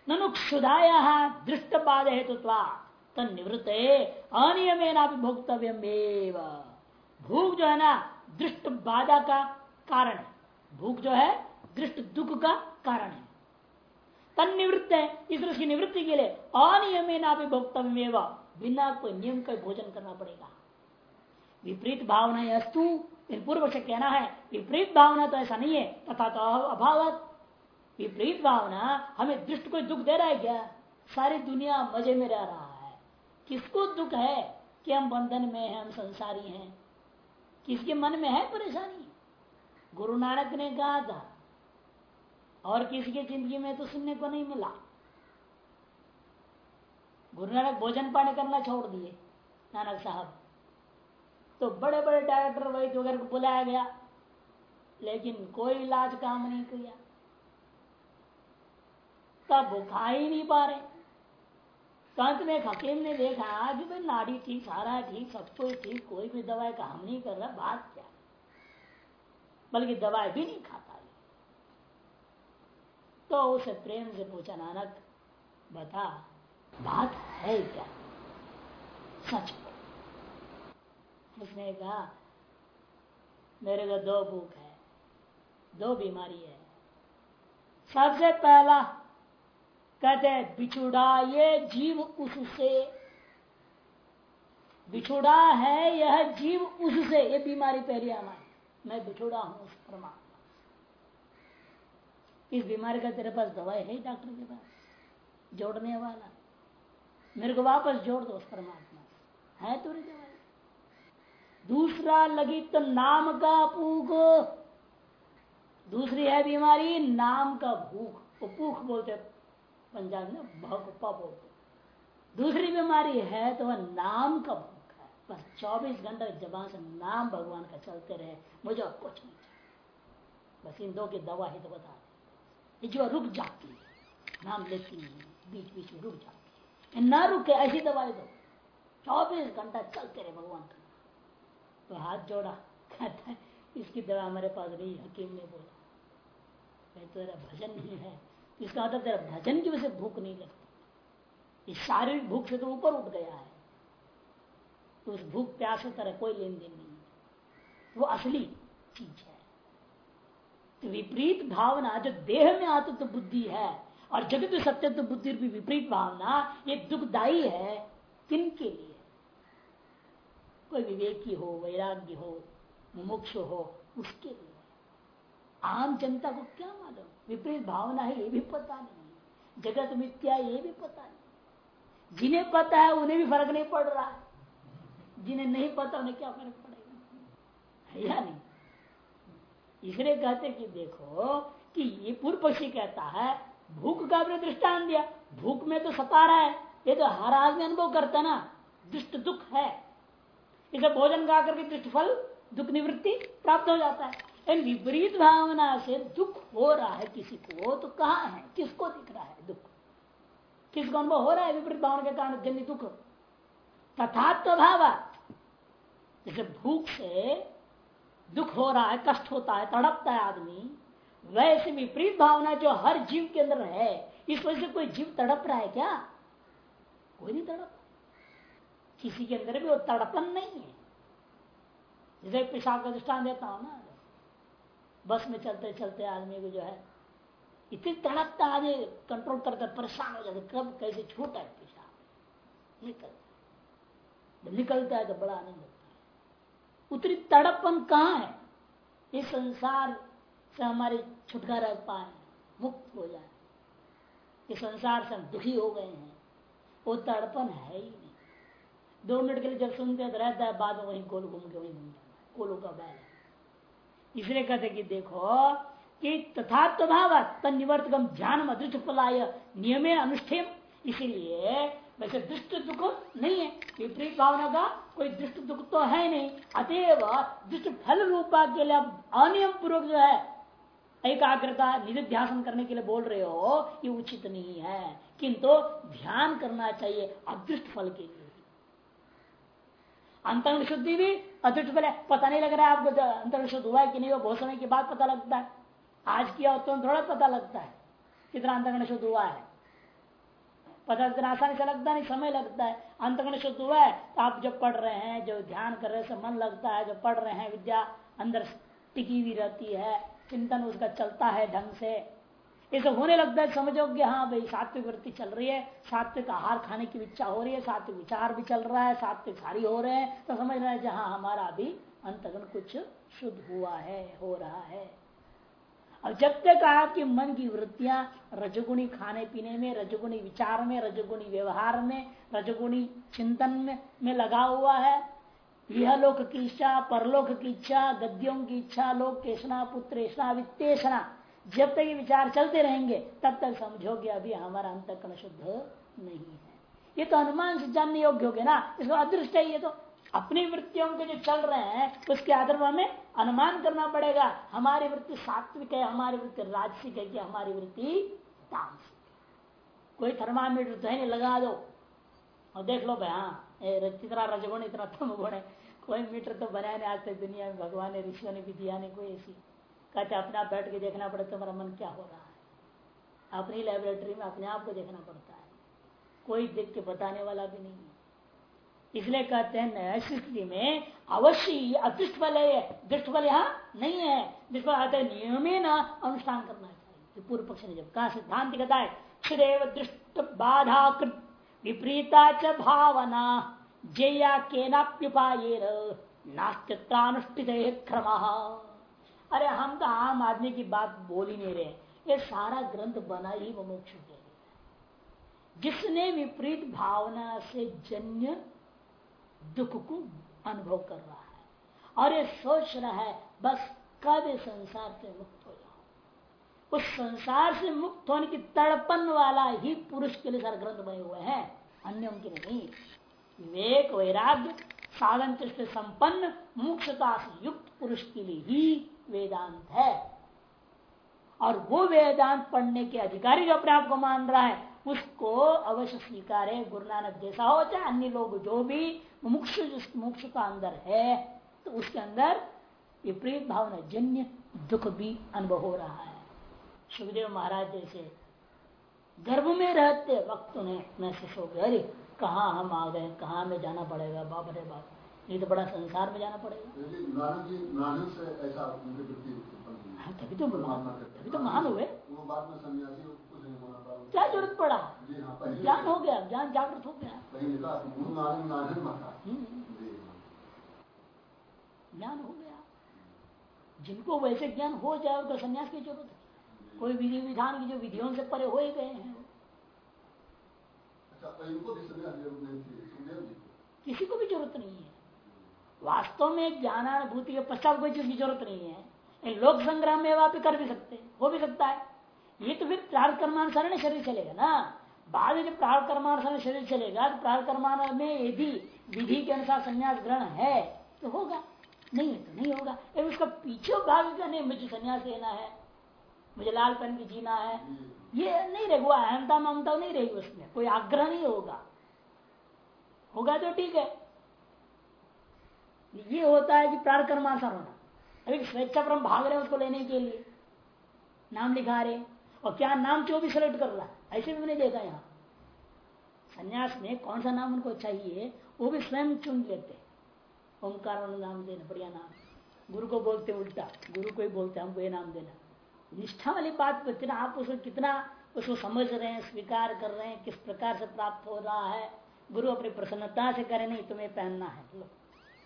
ननु क्षुदाया दृष्ट बाध हेतु तनिवृत्त अनियमेना भी भोक्तव्य भूख जो है ना दृष्ट बाधा का कारण है भूख जो है दृष्ट दुख का कारण है तन निवृत्त है इस उसकी निवृत्ति के लिए अनियमेना भी भोक्तव्य बिना कोई नियम का भोजन करना पड़ेगा। विपरीत भावना अस्तु पूर्व से कहना है, विपरीत भावना तो ऐसा नहीं है, तथा तो अभावत। विपरीत भावना हमें दृष्ट को दुख दे रहा है क्या? सारी दुनिया मज़े में रह रहा है। किसको दुख है कि हम बंधन में हैं, हम संसारी हैं? किसके मन में है परेशानी? गुरु नानक ने कहा था, और किसी की ज़िंदगी में तो सुनने को नहीं मिला। गुरु नानक भोजन पानी करना छोड़ दिए, नानक साहब। तो बड़े बड़े डायरेक्टर वैद्य वगैरह को बुलाया गया, लेकिन कोई इलाज काम नहीं किया। तब खा ही नहीं पा रहे। कंत में हकीम ने देखा कि भाई नाड़ी ठीक, सारा ठीक, सब कुछ ठीक, कोई भी दवाई काम नहीं कर रहा, बात क्या? बल्कि दवाई भी नहीं खाता तो उसे प्रेम से पूछा, नानक, बता, बात है क्या? सच उसने कहा? मेरे को दो भूख है, दो बीमारी है। सबसे पहला कहते बिछुड़ा ये जीव उससे। बिछुड़ा है यह जीव उससे। ये बीमारी पहली हमारी मैं बिछुड़ा हूँ उस परमात्मा इस बीमारी का तेरे पास दवाई है डॉक्टर के पास? जोड़ने वाला। मेरे को वापस जोड़ दो उस परमात्मा है तुरी दवाई? दूसरा लगी तो नाम का भूख दूसरी है बीमारी नाम का भूख। भूख बोलते पंजाब में भगपा बोलते दूसरी बीमारी है तो वह नाम का भूख है। बस 24 घंटे जबान से नाम भगवान का चलते रहे। मुझे कुछ नहीं चाहिए। बस इन दो की दवा ही तो बता दे। जो रुक जाती है, नाम लेती नहीं बीच बीच में रुक जाती है। ना रुके, ऐसी दवाई दो। चौबीस घंटा चलते रहे भगवान का। तो हाथ जोड़ा, कहता है, इसकी दवा हमारे पास नहीं हकीम ने बोला। तो तेरा भजन नहीं है इसका मतलब तेरा भजन की वजह से भूख नहीं लगती। इस शारीरिक भूख से तो ऊपर उठ गया है। तो उस भूख प्यास तरह कोई लेन देन नहीं है। वो असली चीज़ है। तो विपरीत भावना, जो देह में आते तो बुद्धि है, और जगत सत्य तो बुद्धि विपरीत भावना, ये दुखदायी है किन के लिए? कोई विवेकी हो, वैराग्य हो, मुमुक्ष हो, उसके लिए। आम जनता को क्या मालूम? विपरीत भावना है, ये भी पता नहीं जगत मिथ्या ये भी पता नहीं जिन्हें पता है, उन्हें भी फ़र्क नहीं पड़ रहा है। जिन्हें नहीं पता, उन्हें क्या फ़र्क पड़ेगा? या नहीं? इसलिए कहते कि देखो, कि ये पूर्व पक्षी कहता है, भूख का अपने दृष्टान दिया। भूख में तो सता रहा है। ये तो हर आदमी अनुभव करता ना। दुष्ट दुख है। इसे भोजन गा करके दुष्ट फल दुख निवृत्ति प्राप्त हो जाता है। विपरीत भावना से दुख हो रहा है किसी को तो कहा है? किसको दिख रहा है दुख? किसको अनुभव हो रहा है विपरीत भावना के कारण जन्य दुख? तथात्व भाव। जैसे भूख से दुख हो रहा है, कष्ट होता है, तड़पता है आदमी, वैसे विपरीत भावना जो हर जीव के अंदर है, इस वजह से कोई जीव तड़प रहा है क्या? कोई नहीं तड़प। किसी के अंदर भी वो तड़पन नहीं है। जैसे पेशाब का दृष्टान देता हूँ ना, बस में चलते चलते आदमी को जो है, इतनी तड़पता आदमी कंट्रोल करते परेशान हो जाते कब, कैसे छोटा है पेशाब? निकलता जब निकलता है तो बड़ा आनंद होता है। उतनी तड़पन कहाँ है? इस संसार से हमारे छुटकारा पाए, मुक्त हो जाए। इस संसार से हम दुखी हो गए हैं। वो तड़पन है ही नहीं। दो मिनट के लिए जब सुनते हैं तो रहता है, बाद में वहीं गोल घूम के वहीं घूम कोलों का बैल है। इसलिए कहते कि देखो कि तथात्व भाव तनिवर्तकम ध्यान अदृष्ट फलाय नियमे अनुष्ठेम इसीलिए वैसे दुष्ट दुख नहीं है, विपरीत भावना का कोई दुष्ट दुख तो है नहीं। अतएव दुष्ट फल रूपा के लिए अनियम पूर्वक जो है, एकाग्रता निधिध्यासन करने के लिए बोल रहे हो, ये उचित नहीं है। किंतु ध्यान करना चाहिए अदृष्ट फल के लिए। अंतरण शुद्धि भी फल है पता नहीं लग रहा है आपको अंतरण शुद्ध हुआ है कि नहीं वो बहुत समय के बाद पता लगता है। आज किया तो थोड़ा पता लगता है कितना अंतगण शुद्ध हुआ है। पता इतना आसानी से लगता नहीं, समय लगता है। अंतगण शुद्ध हुआ है तो आप जब पढ़ रहे हैं जो ध्यान कर रहे हैं मन लगता है जो पढ़ रहे हैं, विद्या अंदर टिकी हुई रहती है, चिंतन उसका चलता है ढंग से। ये सब होने लगता है समझो कि हाँ भाई सात्विक वृत्ति चल रही है सात्विक आहार खाने की इच्छा हो रही है सात्विक विचार भी चल रहा है सात्विक सारी हो रहे हैं तो समझ रहे हैं हाँ हमारा अभी अंतगन कुछ शुद्ध हुआ है हो रहा है। अब जब तक आपकी मन की वृत्तियाँ रजगुणी खाने पीने में रजगुणी विचार में रजगुणी व्यवहार में रजगुणी चिंतन में, में लगा हुआ है यह लोक की इच्छा परलोक की इच्छा गद्यों की इच्छा लोक केशना पुत्रेशना वित्तेषणा जब तक ये विचार चलते रहेंगे, तब तक समझोगे अभी हमारा अंतकरण शुद्ध नहीं है। ये तो अनुमान से जानने योग्य हो गया ना, इसको अदृष्ट है ये तो। अपनी वृत्तियों के जो चल रहे हैं, उसके आधार पर हमें अनुमान करना पड़ेगा। हमारी वृत्ति सात्विक है, हमारी वृत्ति राजसिक है कि हमारी वृत्ति तामसिक कोई थर्मामीटर तो है नहीं, लगा दो। और देख लो भाई हाँ इतना रजगुण, इतना तुम गुण है। कोई मीटर तो बनाया नहीं आज तक दुनिया में, भगवान ने, ऋषियों ने भी दिया नहीं कोई ऐसी। कहते अपने आप बैठ के देखना पड़े तुम्हारा मन क्या हो रहा है। अपनी लेबोरेटरी में अपने आप को देखना पड़ता है। कोई देख के बताने वाला भी नहीं है। इसलिए कहते हैं ऐसी स्थिति में अवश्य अदृष्ट फल है दृष्ट फल यहाँ नहीं है। दृष्ट फल आते नियमे न अनुष्ठान करना चाहिए। पूर्व पक्ष ने जब कहा, सिद्धांत कहता है क्षुदेव दृष्ट बाधा विपरीता च भावना, जया केनाप्युपाये नास्तित्रानुष्ठित क्रम। अरे हम तो आम आदमी की बात बोल ही नहीं रहे। ये सारा ग्रंथ बना ही मोक्ष के लिए। जिसने विपरीत भावना से जन्य दुख को अनुभव कर रहा है और ये सोच रहा है, बस कब संसार से मुक्त हो जाओ उस संसार से मुक्त होने की तड़पन वाला ही पुरुष के लिए सारे ग्रंथ बने हुए हैं। अन्य उनके नहीं। विवेक, वैराग्य, साधन संपन्न मुक्षता से युक्त पुरुष के लिए ही वेदांत है। और वो वेदांत पढ़ने के अधिकारी जो अपने आप को मान रहा है, उसको अवश्य स्वीकार। गुरु नानक जैसा हो चाहे अन्य लोग जो भी मुक्ष मोक्ष का अंदर है तो उसके अंदर विपरीत भावना जन्य दुख भी अनुभव हो रहा है। सुखदेव महाराज जैसे गर्भ में रहते वक्त उन्हें महसूस हो गया, अरे, कहा हम आ गए? कहा में जाना पड़ेगा? बाप अरे बाप। ये तो बड़ा संसार में जाना पड़ेगा। हाँ, तभी तो तभी तो महान हुए। क्या ज़रूरत पड़ा? हाँ, ज्ञान हो गया ज्ञान जागृत हो गया। हम्म, ज्ञान हो गया। जिनको वैसे ज्ञान हो जाए उनको संन्यास की ज़रूरत है। कोई विधि विधान की जो विधियों से परे हो ही गए हैं। किसी को भी ज़रूरत नहीं है। वास्तव में ज्ञानानुभूति के पश्चात कोई चीज़ की ज़रूरत नहीं है। लोक संग्राम में आप कर भी सकते हो भी सकता है। ये तो फिर प्रार्थ कर्मानुसार शरीर चलेगा ना। बाद में जब प्रार्थ कर्मानुसार शरीर चलेगा तो प्रार्थ कर्मान में यदि विधि के अनुसार संन्यास ग्रहण है तो होगा। नहीं है तो नहीं होगा। लेकिन उसका पीछे भाग का नहीं, मुझे संन्यास लेना है, मुझे लाल पेन की जीना है। ये नहीं रहेगा अहमता ममता नहीं रहेगी उसमें। कोई आग्रह नहीं होगा। होगा तो ठीक है। ये होता है कि प्रार कर्मानुसार होना। अभी स्वेच्छा पर भाग रहे हैं उसको लेने के लिए। नाम लिखा रहे और क्या नाम जो भी सेलेक्ट कर रहा है, ऐसे भी मैंने देखा यहाँ। संन्यास में कौन सा नाम उनको चाहिए, वो भी स्वयं चुन लेते ओंकार नाम देना, बढ़िया नाम। गुरु को बोलते उल्टा, गुरु को ही बोलते हमको ये नाम देना। निष्ठा वाली बात कितना आप उसको कितना उसको समझ रहे हैं, स्वीकार कर रहे हैं, किस प्रकार से प्राप्त हो रहा है, गुरु अपनी प्रसन्नता से करें, नहीं, तुम्हें पहनना है, लो।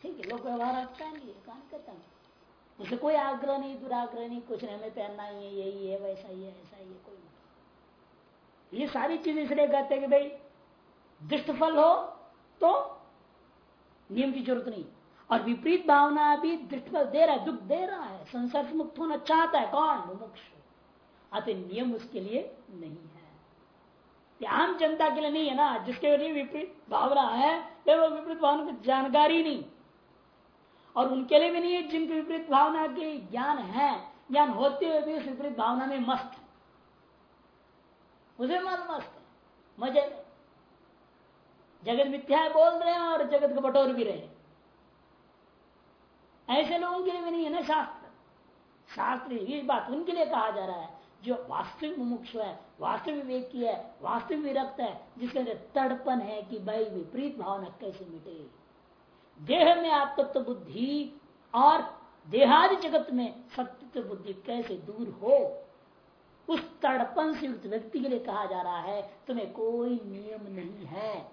ठीक है, लोग व्यवहार पहन लिए कहा कहता हूँ। उसे कोई आग्रह नहीं, दुराग्रह नहीं, कुछ नहीं, हमें पहनना ही है, यही है, वैसा ही है, ऐसा ही है, कोई नहीं। ये सारी चीज़ इसलिए कहते हैं कि भाई, दुष्ट फल हो तो नियम की ज़रूरत नहीं। और विपरीत भावना भी दृष्टफल दे रहा है, दुख दे रहा है, संसार मुक्त होना चाहता है, कौन? मुमुक्ष। अतः नियम उसके लिए नहीं है। आम जनता के लिए नहीं है ना, जिसके लिए विपरीत भावना है वो विपरीत भावना की जानकारी नहीं। और उनके लिए भी नहीं है, जिनके विपरीत भावना के ज्ञान है। ज्ञान होते हुए भी उस विपरीत भावना में मस्त है। उसे मन मस्त है। मज़े में। जगत मिथ्या बोल रहे हैं और जगत को बटोर भी रहे ऐसे लोगों के लिए भी नहीं है ना शास्त्र? शास्त्र ये बात उनके लिए कहा जा रहा है, जो वास्तविक मुमुक्ष है, वास्तविक विवेक की है, वास्तविक विरक्त है, जिसके अंदर तड़पन है कि भाई विपरीत भावना कैसे मिटे। देह में आत्मत्व बुद्धि और देहादि जगत में सत्य बुद्धि कैसे दूर हो? उस तड़पन से युक्त व्यक्ति के लिए कहा जा रहा है, तुम्हें कोई नियम नहीं है।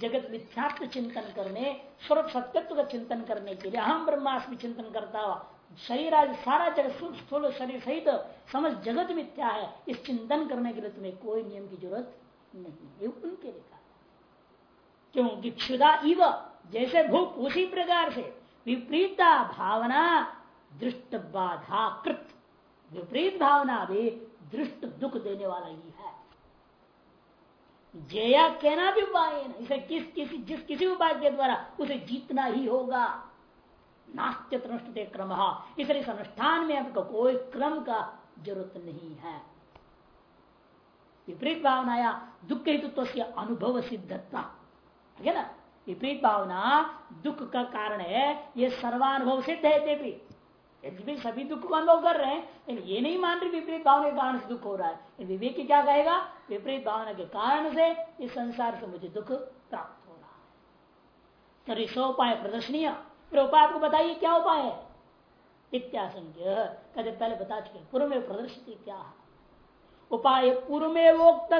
जगत मिथ्यात्व चिंतन करने, स्वरूप सत्यत्व का चिंतन करने के लिए अहम ब्रह्मास्मि चिंतन करता हुआ शरीर आज सारा जगत, सुख स्थूल शरीर सहित समझ जगत मिथ्या है, इस चिंतन करने के लिए तुम्हें कोई नियम की ज़रूरत नहीं। ये उनके लिए कहा। क्योंकि क्षुदा इव, जैसे भूख उसी प्रकार से, विपरीता भावना दृष्ट बाधा कृत। विपरीत भावना भी दृष्ट दुख देने वाला ही है। जया कहना भी उपाय इसे किस किसी, जिस किसी उपाय के द्वारा उसे जीतना ही होगा। नास्त्य क्रम, इसलिए इस अनुष्ठान में आपको कोई क्रम का ज़रूरत नहीं है। विपरीत भावनाया दुख हेतुत्व से अनुभव सिद्धता। ठीक है ना? विपरीत भावना, दुख का कारण है, ये सर्वानुभव सिद्ध है देवी यदि सभी दुख को अनुभव कर रहे हैं, लेकिन ये नहीं मान रहे विपरीत भावना के कारण से दुख हो रहा है। विवेक क्या कहेगा? विपरीत भावना के कारण से इस संसार से मुझे दुख प्राप्त हो रहा है। तरी सोपाय प्रदर्शनीय। फिर उपाय आपको बताइए, क्या उपाय है? इत्याशंक्य कहते पहले बता चुके पूर्व में प्रदर्शित क्या? है उपाय पूर्व में वोक्त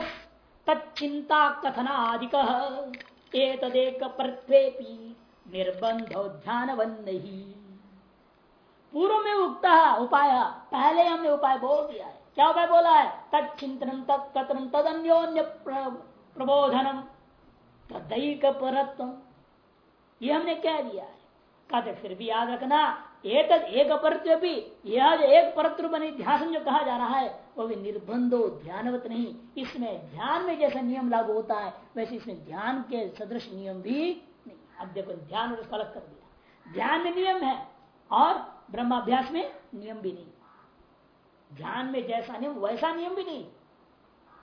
तत्चिंता कथनादिक। एक प्रत्वेपी निर्बंध ध्यान बंद ही पूर्व में उगता उपाय, पहले हमने उपाय बोल दिया है। क्या उपाय बोला है? तत्चिंतन तत्कथन तदन्योन्य प्रबोधनम तदैक परत्व ये हमने कह दिया है? कहते फिर भी याद रखना एक एक परत्व भी यह एक परत्व बने ध्यान जो कहा जा रहा है वो भी निर्बंधो ध्यानवत नहीं। इसमें ध्यान में जैसा नियम लागू होता है, वैसे इसमें ध्यान के सदृश नियम भी नहीं अब देखो ध्यान और उसका अलग कर दिया। ध्यान में नियम है और ब्रह्माभ्यास में नियम भी नहीं। ध्यान में जैसा नियम, वैसा नियम भी नहीं।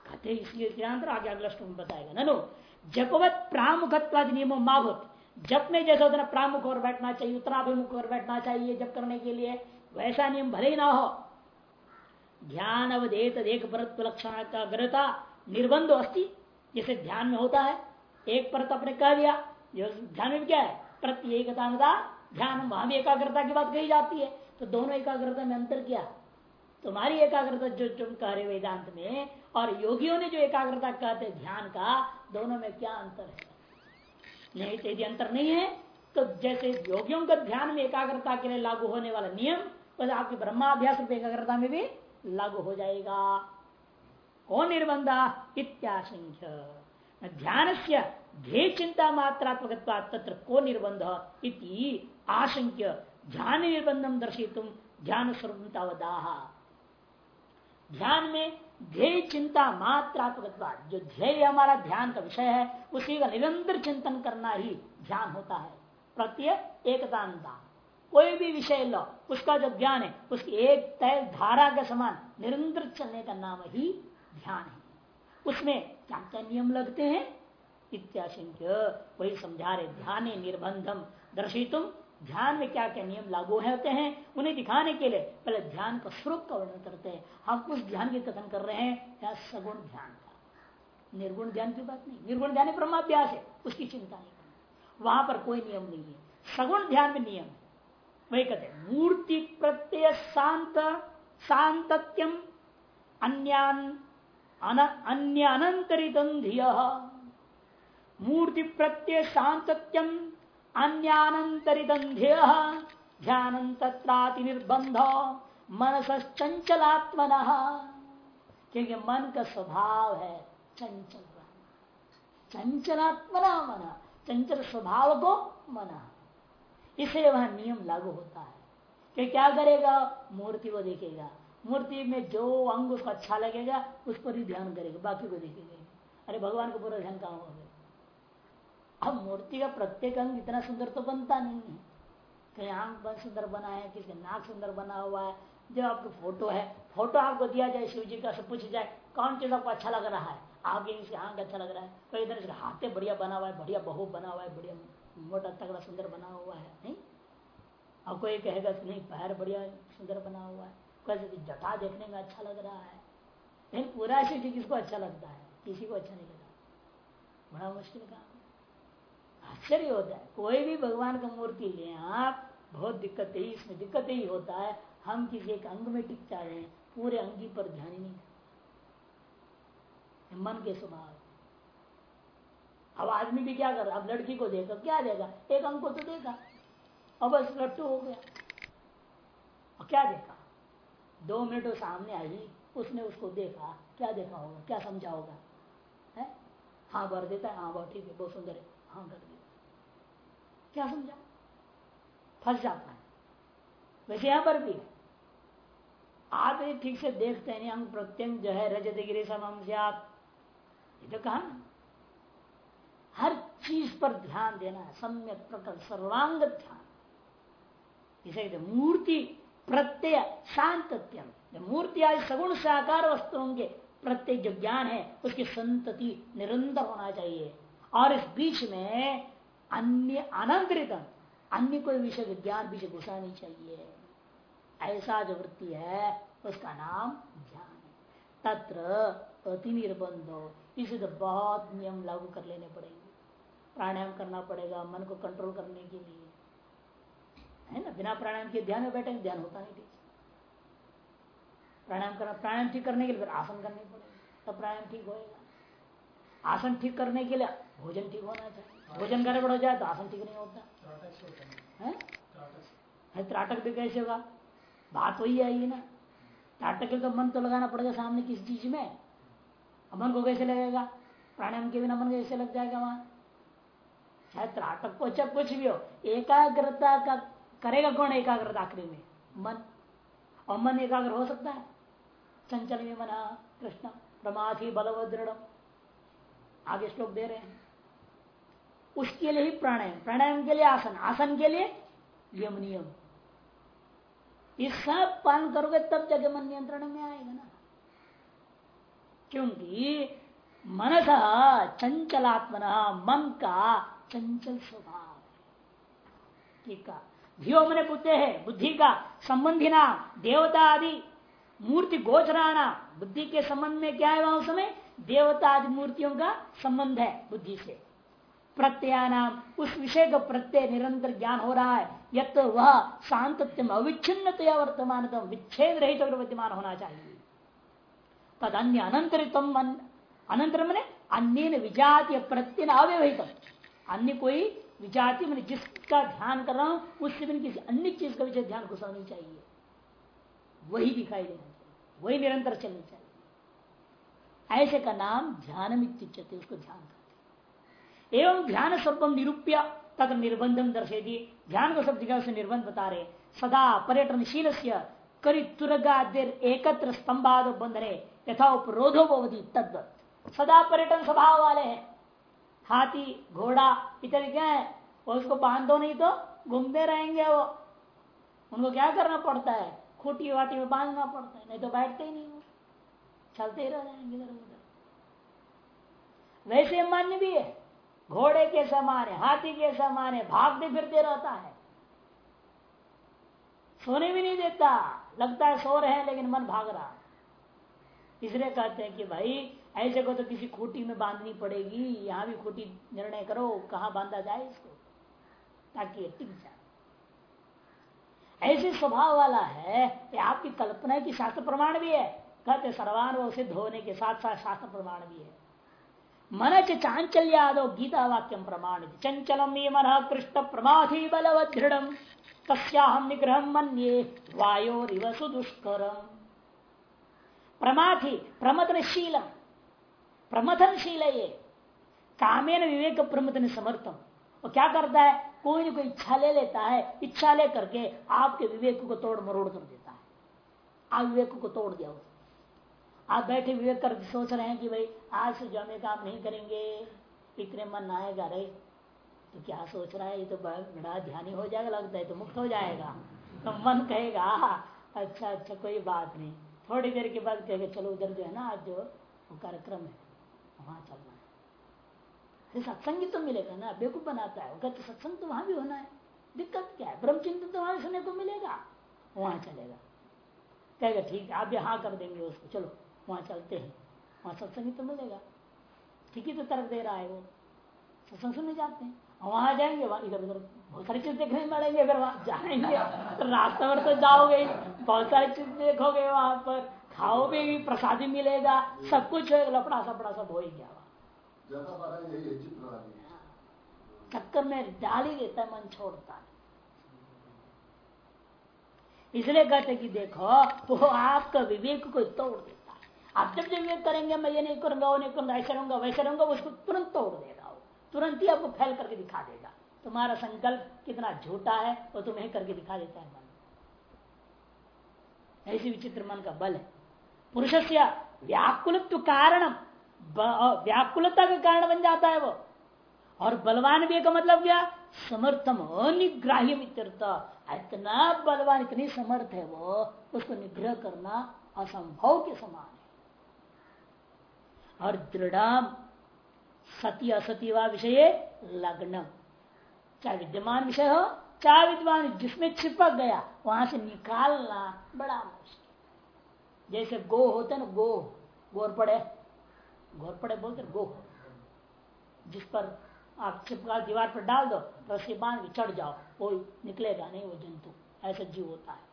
कहते इसलिए आगे अगला श्लोक बताएगा। ननो, जपवत प्रामुखत्वादि नियमों माभूत। जप में जैसा उतना प्रामुख और बैठना चाहिए, उतना अभिमुख और बैठना चाहिए जप करने के लिए। वैसा नियम भले ही ना हो ध्यान अवधेत एक परत लक्षण का ग्रता निर्बंध अस्थि जैसे ध्यान में होता है। एक परत अपने कह दिया, जो ध्यान में क्या है? प्रत्येकता ध्यान वहाँ भी एकाग्रता की बात कही जाती है। तो दोनों एकाग्रता में अंतर क्या? तुम्हारी एकाग्रता जो तुम कह रहे वेदांत में, और योगियों ने जो एकाग्रता कहते ध्यान का, दोनों में क्या अंतर है? नहीं तो यदि अंतर नहीं है तो जैसे योगियों का ध्यान में एकाग्रता के लिए लागू होने वाला नियम, वैसे आपके ब्रह्माभ्यास एकाग्रता में भी लागू हो जाएगा। कौन निर्बंधा? इत्याशंख्य ध्यान से ध्येय चिंता मात्रात्मक तत्र को निर्बंध इति आशंक्य। ध्यान निर्बंधम दर्शित ध्यान स्वरूपतावदाह ध्यान में ध्येय चिंता मात्रात्मक जो ध्येय हमारा ध्यान का विषय है, उसी का निरंतर चिंतन करना ही ध्यान होता है। प्रत्यय एकता कोई भी विषय लो, उसका जो ज्ञान है, उसकी एक तय धारा के समान निरंतर चलने का नाम ही ध्यान है। उसमें क्या क्या नियम लगते हैं? इत्याशंक्य। वही समझा रहे, ध्यान निर्बंधम, दर्शितुम। ध्यान में क्या क्या नियम लागू होते हैं, उन्हें दिखाने के लिए पहले ध्यान का स्वरूप का वर्णन करते हैं। हम उस ध्यान के कथन कर रहे हैं, या सगुण ध्यान का। निर्गुण ध्यान की बात नहीं, निर्गुण ध्यान ब्रह्माभ्यास है, उसकी चिंता नहीं करना। वहाँ पर कोई नियम नहीं है। सगुण ध्यान में नियम है। वही कहते मूर्ति प्रत्यय शांत शांतत्यम अन्य अनंतरित मूर्ति प्रत्यय शांतत्यम अन्यानंतरिदंध्य। ध्यान तत्राति निर्बंध मनस चंचलात्मन क्योंकि मन का स्वभाव है, चंचल चंचलात्मना मन, चंचल स्वभाव को मना। इसे वह नियम लागू होता है कि क्या करेगा? मूर्ति को देखेगा। मूर्ति में जो अंग उसको अच्छा लगेगा, उस पर ही ध्यान करेगा, बाकी को देखेगा अरे, भगवान को पूरा ध्यान कहा होगा? अब मूर्ति का प्रत्येक अंग इतना सुंदर तो बनता नहीं है। कहीं आँख सुंदर बना है, किसी नाक सुंदर बना हुआ है, जो आपको फ़ोटो है, फ़ोटो आपको दिया जाए शिव जी का सब पूछ जाए, कौन चीज़ आपको अच्छा लग रहा है? आगे से आँख अच्छा लग रहा है। तो इधर से हाथे बढ़िया बना हुआ है, बढ़िया बहु बना हुआ है, बढ़िया मोटा तगड़ा सुंदर बना हुआ है, नहीं? और कोई कहेगा नहीं पैर बढ़िया सुंदर बना हुआ है। कोई जटा देखने में अच्छा लग रहा है। लेकिन पूरा जी किसको अच्छा लगता है? किसी को अच्छा नहीं लगा बड़ा मुश्किल काम आश्चर्य होता है। कोई भी भगवान का मूर्ति ले, आप बहुत दिक्कत ही, इसमें दिक्कत ही होता है। हम किसी एक अंग में टिक जा रहे हैं पूरे अंगी पर ध्यान ही नहीं मन के स्वभाव अब आदमी भी क्या कर रहा अब लड़की को देखा क्या देगा? एक अंग को तो देखा अब बस लट्टू हो गया। और क्या देखा? दो मिनट वो सामने आई, उसने उसको देखा। क्या देखा होगा? क्या समझा होगा? है? हाँ भर देता है। हाँ बहुत ठीक है, बहुत सुंदर है। हाँ कर दिया। क्या समझा? फंस जाता है। वैसे यहाँ पर भी। आप ठीक से देखते हैं अंग प्रत्यंग जो है, रजत गिरी समम से आप। ये तो कहा ना। हर चीज़ पर ध्यान देना है। सम्यक, प्रकट, सर्वांग ध्यान। इसे मूर्ति प्रत्यय, शांतत्यम। मूर्ति आज सगुण साकार वस्तुओं के प्रत्येक जो ज्ञान है, उसकी संतति निरंतर होना चाहिए। और इस बीच में अन्य अनंतरित अन्य कोई विषय विज्ञान विषय घुसा नहीं चाहिए। ऐसा जो वृत्ति है, उसका नाम ध्यान है। तत्र अति निर्बंध हो इसे तो बहुत नियम लागू कर लेने पड़ेंगे। प्राणायाम करना पड़ेगा मन को कंट्रोल करने के लिए। है ना? बिना प्राणायाम के ध्यान में बैठे ध्यान होता नहीं ठीक प्राणायाम करना प्राणायाम ठीक करने के लिए फिर आसन करने पड़ेगा तब प्राणायाम ठीक होएगा। आसन ठीक करने के लिए भोजन ठीक होना चाहिए। भोजन गड़बड़ हो जाए तो आसन ठीक नहीं होता। है है? त्राटक भी कैसे होगा? बात वही आएगी ना। त्राटक के तो मन तो लगाना पड़ेगा सामने किसी चीज़ में। मन को कैसे लगेगा? प्राणायाम के बिना मन कैसे लग जाएगा वहाँ? चाहे त्राटक को चाहे कुछ भी हो, एकाग्रता का करेगा कौन एकाग्रता आखिरी में? मन। और मन एकाग्र हो सकता है? चंचल में मना, कृष्ण, प्रमाथी बलव दृढ़। आगे श्लोक दे रहे हैं। उसके लिए ही प्राणायाम। प्राणायाम के लिए आसन। आसन के लिए यम नियम। ये सब पालन करोगे तब जगह मन नियंत्रण में आएगा ना। क्योंकि मनस चंचलात्मना, मन का चंचल स्वभाव ठीक है धियो मन बुद्धि है, बुद्धि का संबंधी ना देवता आदि मूर्ति गोचराना। बुद्धि के संबंध में क्या है वहाँ समय? देवता आदि मूर्तियों का संबंध है बुद्धि से। प्रत्ययानाम उस विषय का प्रत्यय निरंतर ज्ञान हो रहा है। यत वह शांतत्व अविच्छिन्नतया वर्तमान विच्छेद रहित तो विद्यमान होना चाहिए। तद अन्य अनंतरितम अनंतर मैंने अन्य विजातीय प्रत्यय अव्यवहित अन्य कोई विजाति मैंने जिसका ध्यान कर रहा हूँ, उससे भी किसी अन्य चीज़ का विषय ध्यान घुसा नहीं चाहिए। वही दिखाई देना चाहिए। वही निरंतर चलनी चाहिए। ऐसे का नाम ध्यान उसको ध्यान करते एवं ध्यान स्वरूपम निरूप्य तक निर्बंधम दर्शे दिए ध्यान को सब जगह से निर्बंध बता रहे सदा पर्यटनशील से करी तुरगाद्य एकत्र स्तंभाद बंधने यथा उपरोधो भवती तद्वत। सदा पर्यटन स्वभाव वाले हैं। हाथी, घोड़ा इत्यादि क्या है? वो उसको बाँध दो नहीं तो घूमते रहेंगे वो। उनको क्या करना पड़ता है? खूटी वाटी में बांधना पड़ता है, नहीं तो बैठते ही नहीं वो। चलते ही रह जाएँगे इधर उधर। वैसे मान्य भी है, घोड़े के समान है हाथी के समान है भागते फिरते रहता है। सोने भी नहीं देता, लगता है सो रहे हैं, लेकिन मन भाग रहा है। इसलिए कहते हैं कि भाई ऐसे को तो किसी खूटी में बांधनी पड़ेगी, यहाँ भी खूटी निर्णय करो, कहा बांधा जाए इसको, ताकि टिक जाए। ऐसे स्वभाव वाला है कि आपकी कल्पना की शास्त्र प्रमाण भी है। कहते सर्वान वो सिद्ध होने के साथ साथ शास्त्र प्रमाण भी है। मन चांचल्यादो गीता वाक्यम प्रमाण चंचलम ये मन कृष्ण प्रमाथि बलवदृढ़ तस्याहम निग्रह मन्ये वायोरिव सुदुष्करम। प्रमाथि प्रमथनशीलम प्रमथनशील है ये कामेन विवेक प्रमथन समर्थम वो क्या करता है कोई ना कोई इच्छा ले लेता है इच्छा ले करके आपके विवेक को तोड़ मरोड़ कर देता है आप विवेक को तोड़ दिया आप बैठे विवेक कर सोच रहे हैं कि भाई आज से जो हमें काम नहीं करेंगे इतने मन आएगा रे तो क्या सोच रहा है ये तो बड़ा ध्यान हो जाएगा लगता है तो मुक्त हो जाएगा तो मन कहेगा अच्छा अच्छा कोई बात नहीं थोड़ी देर के बाद कहेगा चलो उधर जो है ना आज जो कार्यक्रम है वहाँ चलना है। सत्संग तो मिलेगा ना बेकूफ बनाता है कहते सत्संग तो वहाँ भी होना है। दिक्कत क्या है? ब्रह्मचिंतन तो वहाँ सुनने को मिलेगा, वहाँ चलेगा। कहेगा, ठीक है, आप यहाँ कर देंगे उसको, चलो, वहाँ चलते हैं। वहाँ सत्संग तो मिलेगा। ठीक ही तो तरफ़ दे रहा है वो। सत्संग सुनने जाते हैं वहाँ जाएँगे, वहाँ इधर उधर बहुत सारी चीज़ देखने मिलेंगे अगर वहाँ जाएँगे। तो रास्ते पर तो जाओगे बहुत सारी चीज़ देखोगे वहाँ पर। खाओगे भी प्रसादी मिलेगा सब कुछ लपड़ा सपड़ा सब हो ही गया चक्कर में डाल ही देता मन छोड़ता इसलिए कहते कि देखो वो आपका विवेक को तोड़ देता है। आप जब जब विवेक करेंगे मैं ये नहीं करूँगा वो नहीं करूँगा ऐसा रहूँगा वैसे रहूँगा उसको तुरंत तोड़ देगा वो। तुरंत ही आपको फैल करके दिखा देगा। तुम्हारा संकल्प कितना झूठा है वो तुम्हें करके दिखा देता है मन। ऐसी विचित्र मन का बल है। पुरुष से व्याकुलत्व कारण व्याकुलता का कारण बन जाता है वो और बलवान भी का मतलब क्या समर्थम अनिग्राह्य इतना बलवान, इतनी समर्थ है वो, उसको निग्रह करना असंभव के समान है. और दृढ़ सती असती व विषय लग्न चाहे विद्यमान विषय हो, चाहे विद्यमान जिसमें छिपक गया, वहाँ से निकालना बड़ा मुश्किल जैसे गो होते ना, गो गोर पड़े गोर पड़े बोलते गो। जिस पर आप छिपका दीवार पर डाल दो रस्सी बाँध के चढ़ जाओ। वो निकलेगा नहीं, वो जंतु। ऐसा जीव होता है।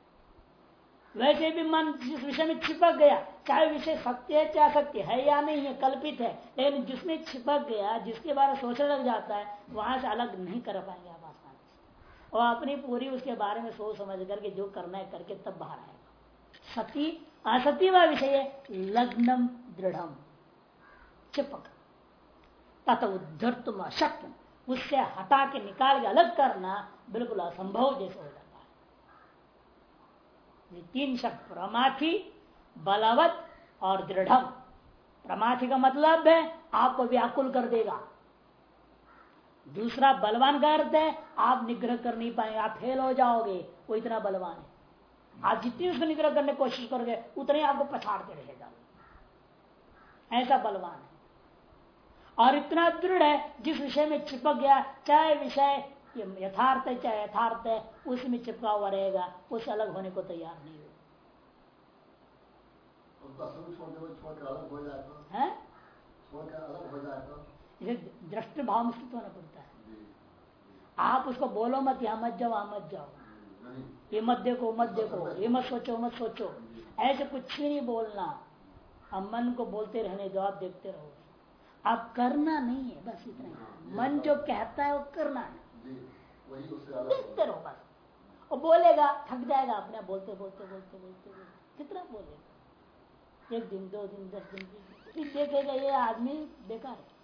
वैसे भी मन जिस विषय में छिपक गया, चाहे विषय सत्य है, चाहे सत्य है या नहीं है कल्पित है, लेकिन जिसमें छिपक गया, जिसके बारे में सोचने लग जाता है, वहाँ से अलग नहीं कर पाएँगे आप आसानी से। और अपनी पूरी उसके बारे में सोच समझ करके जो करना है, करके तब बाहर आएगा। सती असती व विषय लग्नम दृढ़ चिपक। तथा उद्धर्तुम अशक्य उससे हटा के निकाल के अलग करना बिल्कुल असंभव जैसे हो जाता ये तीन शब्द, प्रमाथी, बलवत और दृढ़ प्रमाथी का मतलब है आपको व्याकुल कर देगा। दूसरा बलवान का अर्थ है, आप निग्रह कर नहीं पाएँगे, आप फेल हो जाओगे। वो इतना बलवान है। आप जितनी उसको निग्रह करने की कोशिश करोगे उतने आपको पछाड़ते रहेगा। ऐसा बलवान है। और इतना दृढ़ है जिस विषय में चिपक गया चाहे विषय यथार्थ है चाहे यथार्थ है उसमें चिपका हुआ रहेगा उस अलग होने को तैयार नहीं हो इसे दृष्टि भाव में स्थित होना पड़ता है। आप उसको बोलो मत यहाँ मत जाओ वहाँ मत जाओ। ये मत देखो मत देखो ये मत सोचो मत सोचो। ऐसे कुछ भी नहीं बोलना। हम मन को बोलते रहने दो आप देखते रहो। आप करना नहीं है बस इतना ही। मन जो कहता है वो करना है। देखते रहो बस। और बोलेगा थक जाएगा अपने बोलते बोलते बोलते बोलते बोलते। कितना बोलेगा? एक दिन दो दिन दस दिन फिर देखेगा ये आदमी बेकार है।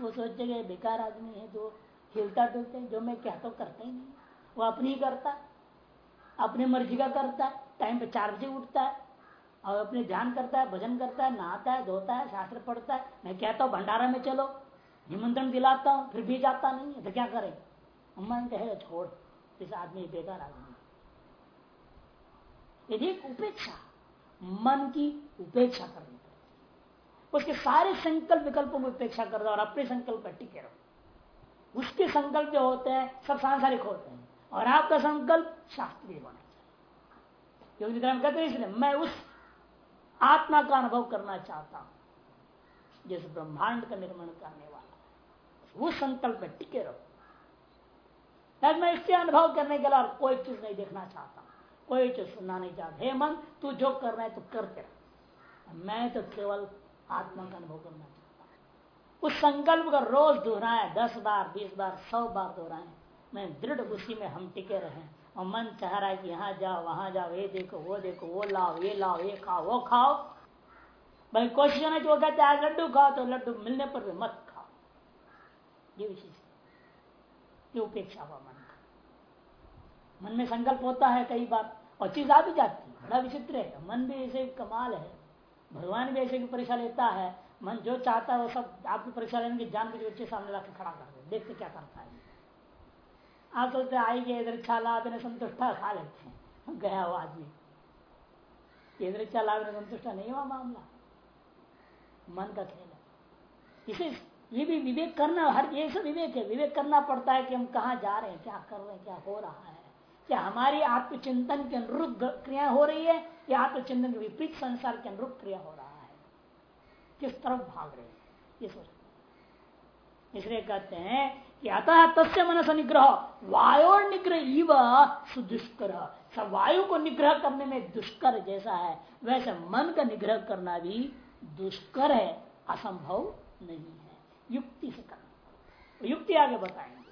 वो सोचेगा बेकार आदमी है जो हिलता डुलते जो मैं कहता हूँ करता ही नहीं वो अपनी ही करता है, अपनी मर्ज़ी का करता है, टाइम पे चार बजे उठता है और अपने ध्यान करता है, भजन करता है, नहाता है, धोता है, शास्त्र पढ़ता है। मैं कहता हूँ, भंडारा में चलो, निमंत्रण दिलाता हूँ, फिर भी जाता नहीं है तो क्या करें? मन कहेगा छोड़, इस आदमी बेकार आदमी यदि उपेक्षा, मन की उपेक्षा करनी पड़ेगी उसके सारे संकल्प विकल्पों की उपेक्षा कर दो और अपने संकल्प पर टिके रहो। उसके संकल्प जो होते हैं, सब सांसारिक होते हैं। और आपका संकल्प शास्त्रीय होना चाहिए। योगी कहते हैं, इसलिए मैं उस आत्मा का अनुभव करना चाहता हूँ, जिस ब्रह्मांड का निर्माण करने वाला वो संकल्प में टिके रहो। मैं इससे अनुभव करने के लिए और कोई चीज़ नहीं देखना चाहता। कोई चीज़ सुनना नहीं चाहता। हे मन, तू जो करना है तो करते रह। मैं तो केवल आत्मा का अनुभव करना चाहता उस संकल्प का रोज दोहराए, दस बार, बीस बार, सौ बार दोहराए। मैं दृढ़ उसी में हम टिके रहे। और मन चाह रहा है कि यहाँ जाओ, वहाँ जाओ, ये देखो, वो देखो, वो लाओ, ये लाओ, ये खाओ, वो खाओ। भाई कोशिश है कि वो कहते आज लड्डू खाओ तो लड्डू मिलने पर भी मत खाओ। ये विशेष ये उपेक्षा हुआ मन का। मन में संकल्प होता है कई बार, और चीज़ आ भी जाती है, बड़ा विचित्र है। मन भी ऐसे कमाल है। भगवान भी ऐसे की परीक्षा लेता है। मन जो चाहता है वो सब आपकी परीक्षा लेने की जान के बच्चे सामने रख खड़ा कर दे देखते क्या करता है। आप सोचते आई गए इधर इच्छा लाभ ने संतुष्ट खा लेते हैं गया वो आदमी। इधर इच्छा लाभ ने संतुष्ट नहीं हुआ मामला। मन का खेल है। इसे ये भी विवेक करना, हर ये सब विवेक है। विवेक करना पड़ता है कि हम कहा जा रहे हैं, क्या कर रहे हैं, क्या हो रहा है। क्या हमारी आत्मचिंतन के अनुरूप क्रिया हो रही है, या आत्मचिंतन के विपरीत संसार के अनुरूप क्रिया हो रहा है। किस तरफ़ भाग रहे हैं? ये सोच। इसलिए कहते हैं अतः तस्य मनस निग्रह। वायु निग्रह इव सुदुष्कर। सब वायु को निग्रह करने में दुष्कर जैसा है, वैसे मन का निग्रह करना भी दुष्कर है, असंभव नहीं है। युक्ति से करना युक्ति आगे बताएँगे।